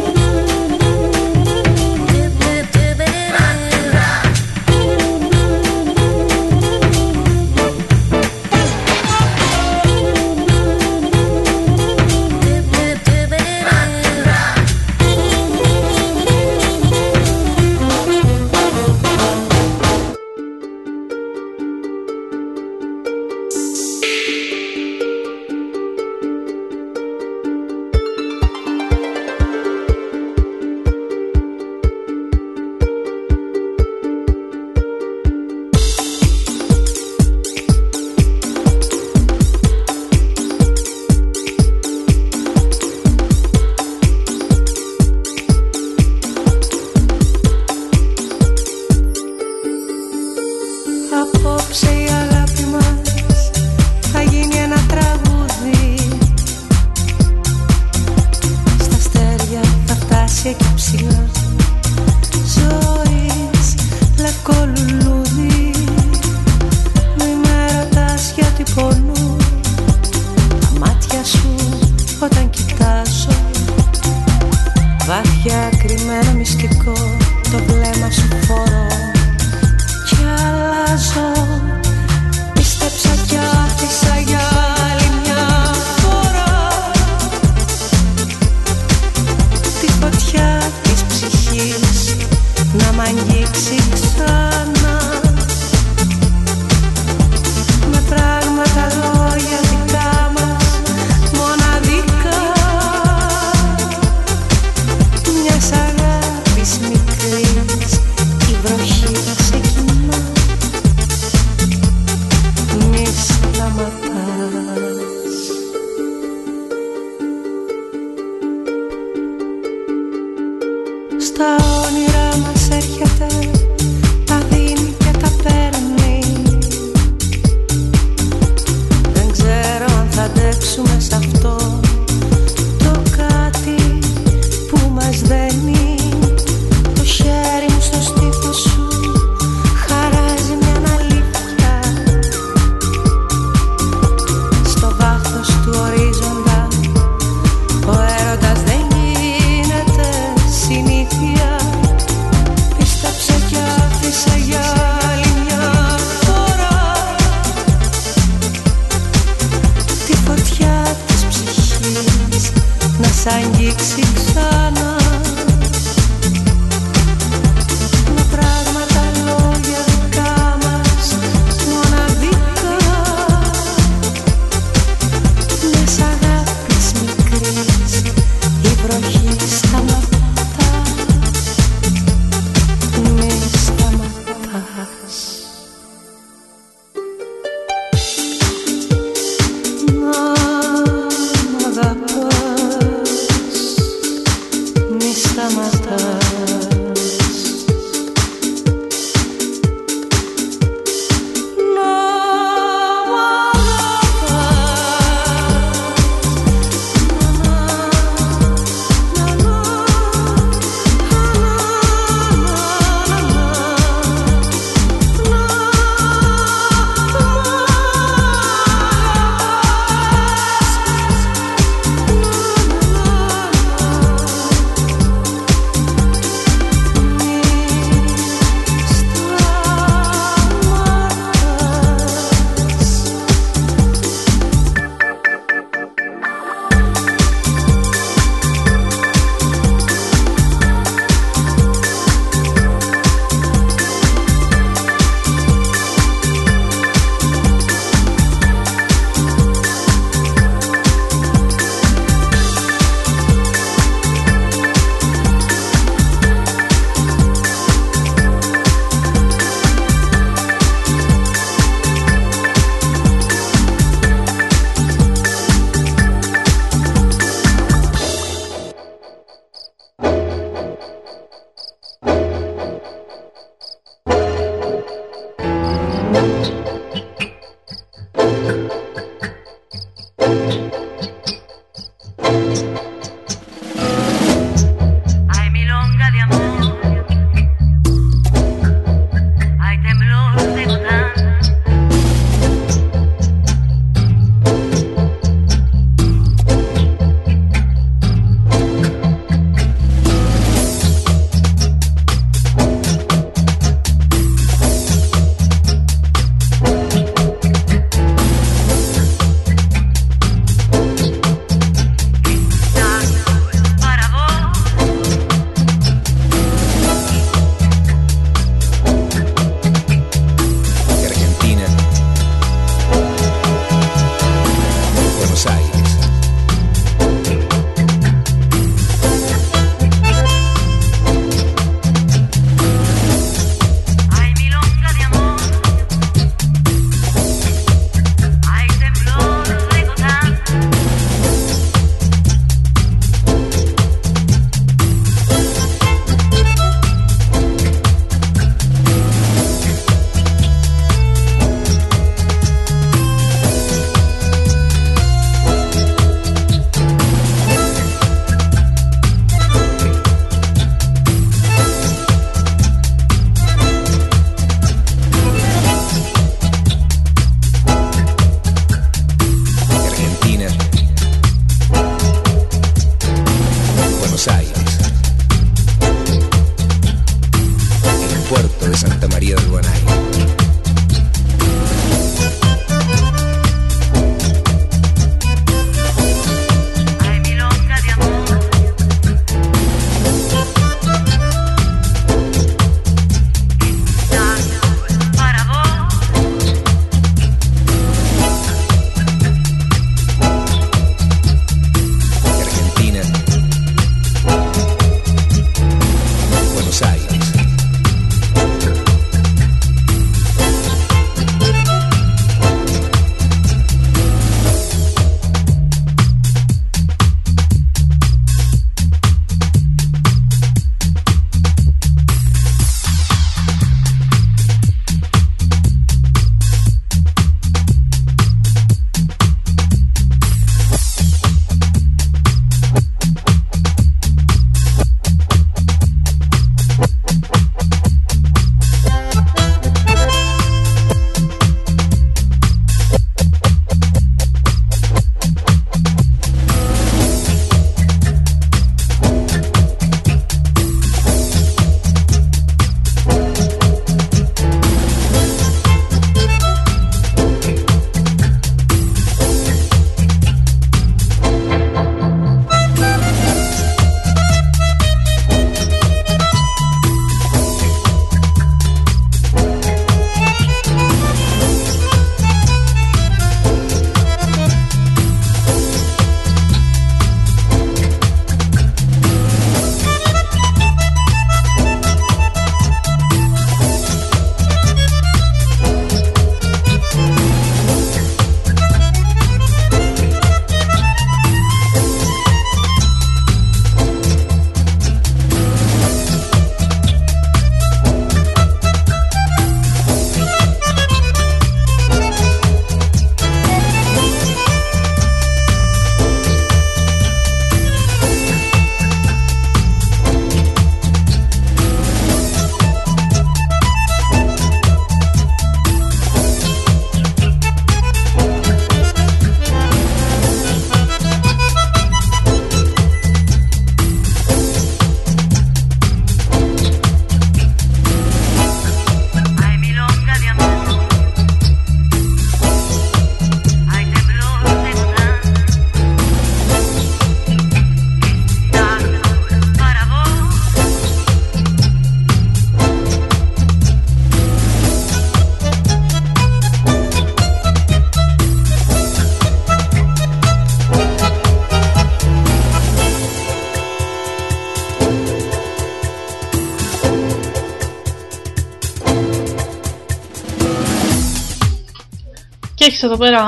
Έχεις εδώ πέρα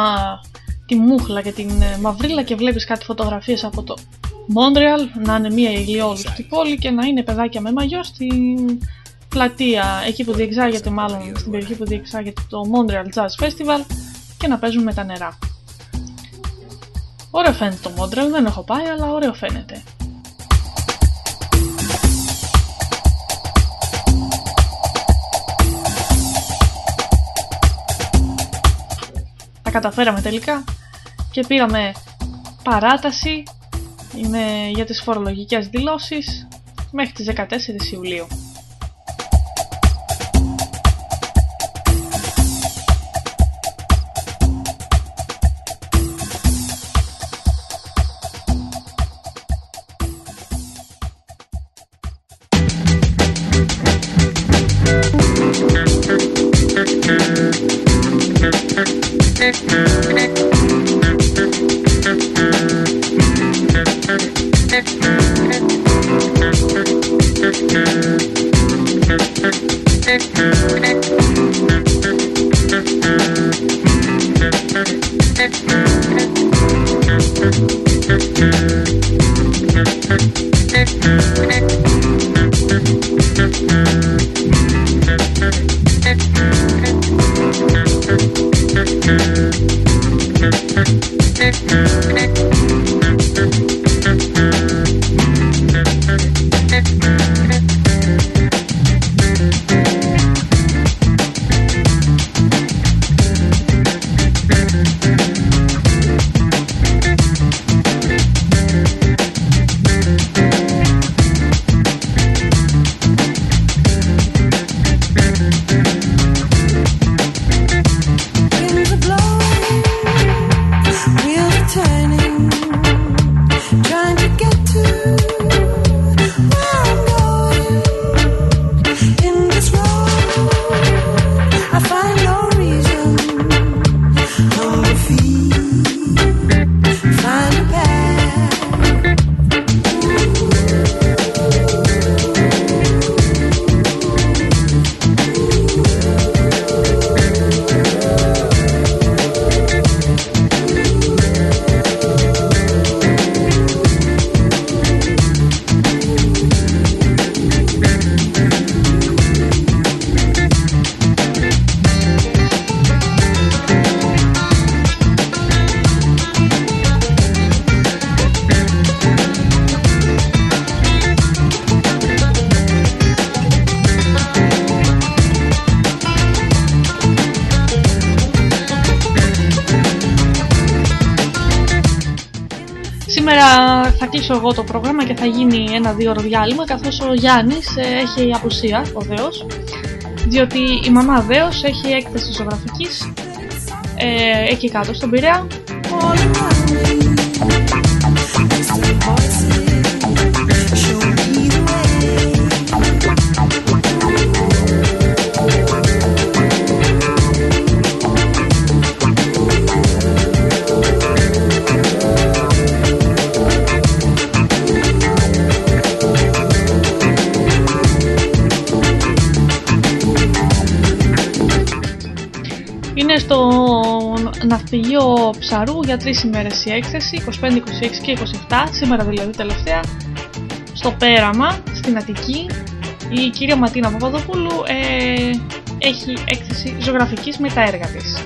τη μούχλα και την ε, μαυρίλα και βλέπεις κάτι φωτογραφίες από το Μόντρεαλ να είναι μια ηλιόλουστη πόλη και να είναι παιδάκια με μαγιό στην πλατεία εκεί που διεξάγεται μάλλον στην περιοχή που διεξάγεται το Montreal Jazz Festival και να παίζουν με τα νερά. Ωραίο φαίνεται το Montreal, δεν έχω πάει αλλά ωραίο φαίνεται. Καταφέραμε τελικά και πήραμε παράταση είναι για τις φορολογικές δηλώσεις μέχρι τις 14 Ιουλίου. Κλείσω εγώ το πρόγραμμα και θα γίνει ένα δύο ώρο διάλειμμα καθώς ο Γιάννης ε, έχει απουσία, ο Δέος. Διότι η μαμά Δέος έχει έκθεση ζωγραφικής ε, εκεί κάτω στον Πειραιά ναυπηγείο Ψαρού για τρεις ημέρες η έκθεση, 25, 26 και 27, σήμερα δηλαδή τελευταία, στο Πέραμα, στην Αττική. Η κυρία Ματίνα Παπαδοπούλου ε, έχει έκθεση ζωγραφικής με τα έργα της.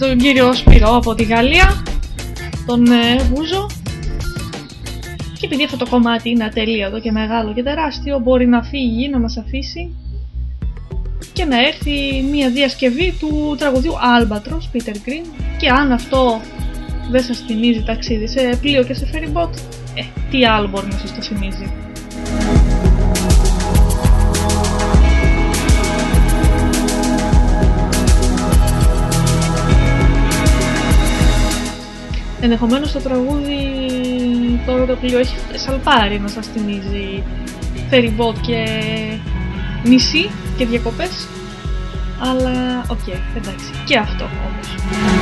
Καλησπέρες και στον κύριο Σπύρο από τη Γαλλία, τον ε, Βούζο. Και επειδή αυτό το κομμάτι είναι ατελείωτο και μεγάλο και τεράστιο, μπορεί να φύγει, να μας αφήσει και να έρθει μια διασκευή του τραγουδιού Albatros, Peter Green και αν αυτό δεν σας θυμίζει ταξίδι σε πλοίο και σε ferry boat, ε, τι άλλο μπορεί να σας το θυμίζει; Ενδεχομένως το τραγούδι τώρα το πλοίο έχει σαλπάρει να σας θυμίζει ferry boat και νησί και διακοπές αλλά οκ, εντάξει, και αυτό όμως.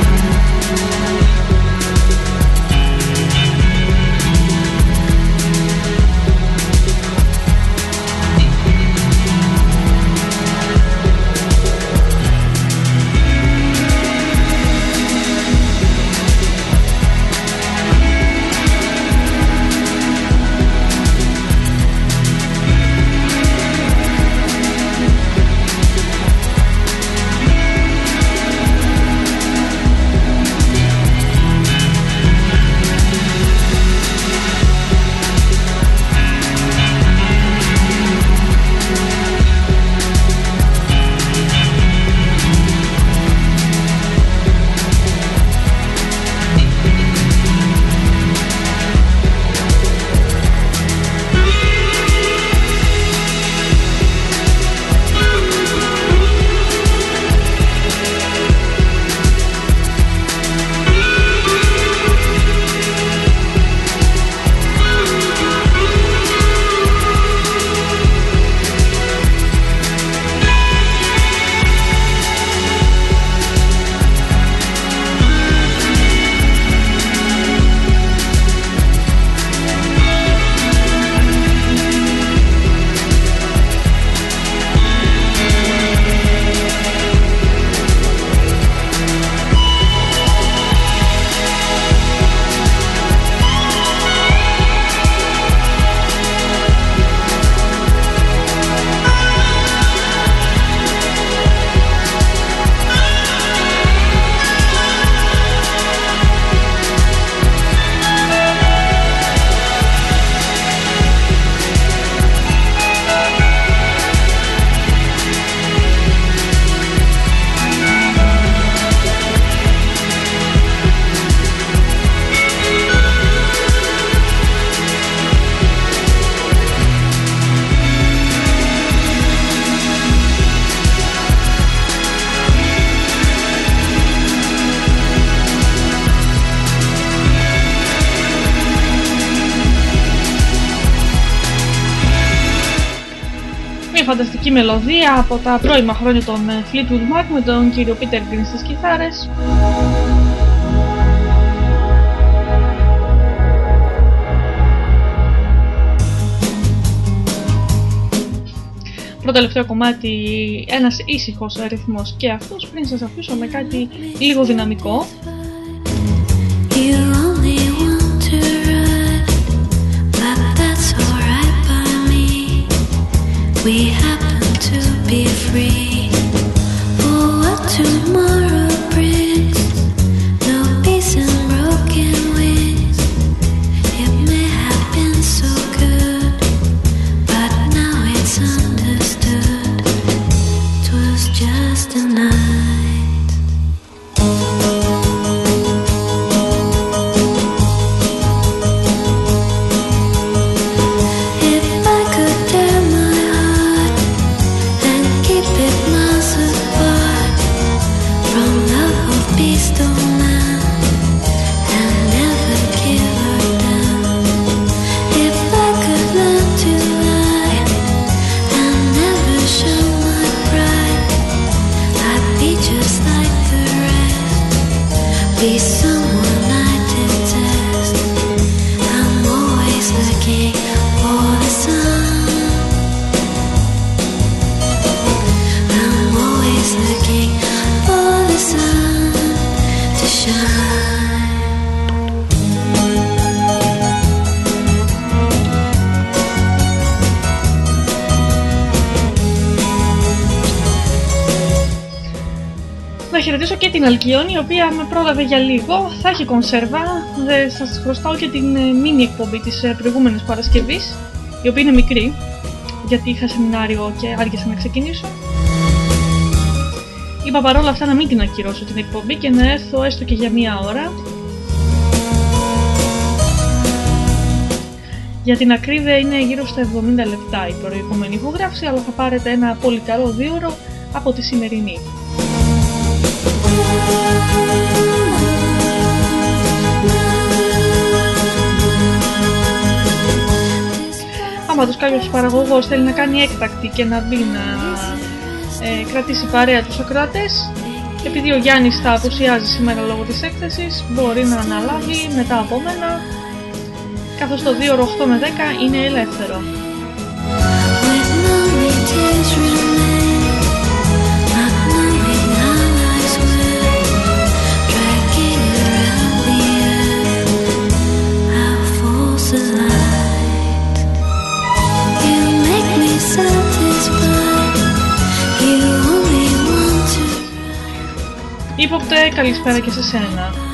Μια φανταστική μελωδία από τα πρώιμα χρόνια των ε, Fleetwood Mac με τον κύριο Peter Green στις κιθάρες. Πρώτο τελευταίο κομμάτι, ένας ήσυχος ρυθμός και αυτός πριν σας αφήσω με κάτι λίγο δυναμικό. Αλκιόνη, η οποία με πρόλαβε για λίγο. Θα έχει κονσέρβα. Δεν σας χρωστάω και την ε, μίνι εκπομπή της ε, προηγούμενης Παρασκευής, η οποία είναι μικρή, γιατί είχα σεμινάριο και άργησα να ξεκινήσω. Είπα παρόλα αυτά να μην την ακυρώσω την εκπομπή και να έρθω έστω και για μία ώρα. Για την ακρίβεια είναι γύρω στα 70 λεπτά η προηγούμενη ηχογράφηση, αλλά θα πάρετε ένα πολύ καλό δίωρο από τη σημερινή. Άμα τους κάποιος παραγωγός θέλει να κάνει έκτακτη και να μπει να ε, κρατήσει παρέα τους ακροατές, επειδή ο Γιάννης θα απουσιάζει σήμερα λόγω της έκθεσης, μπορεί να αναλάβει μετά από μένα, καθώς το 2 8 με 10 είναι ελεύθερο. Υπόπτε, καλησπέρα και σε σένα.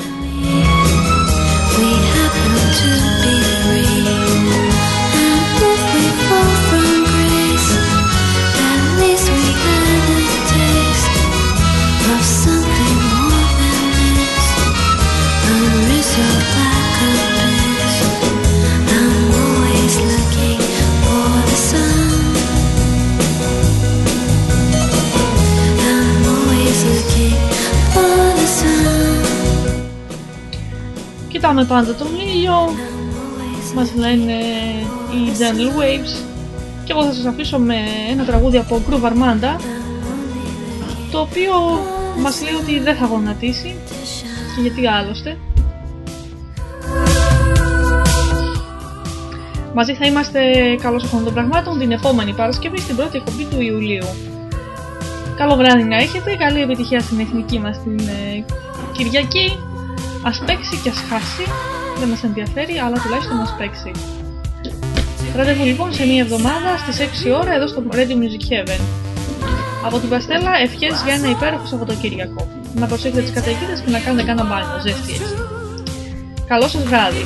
Κοιτάμε πάντα τον ήλιο, μας λένε οι Gentle Waves και εγώ θα σας αφήσω με ένα τραγούδι από Groove Armanda το οποίο μας λέει ότι δεν θα γονατίσει και γιατί άλλωστε Μαζί θα είμαστε καλώς αυτών των πραγμάτων την επόμενη Παρασκευή στην πρώτη εκπομπή του Ιουλίου. Καλό βράδυ να έχετε, καλή επιτυχία στην εθνική μας την ε, Κυριακή. Ας παίξει και ας χάσει, δεν μας ενδιαφέρει, αλλά τουλάχιστον ας παίξει. Ραντεβού λοιπόν σε μία εβδομάδα στις 6 ώρα εδώ στο Radio Music Heaven. Από την Παστέλα ευχές για ένα υπέροχο Σαββατοκύριακο. Να προσέχετε τις καταιγίδες και να κάνετε κάνα μπάνιο, ζέστη έτσι. Καλό σας βράδυ.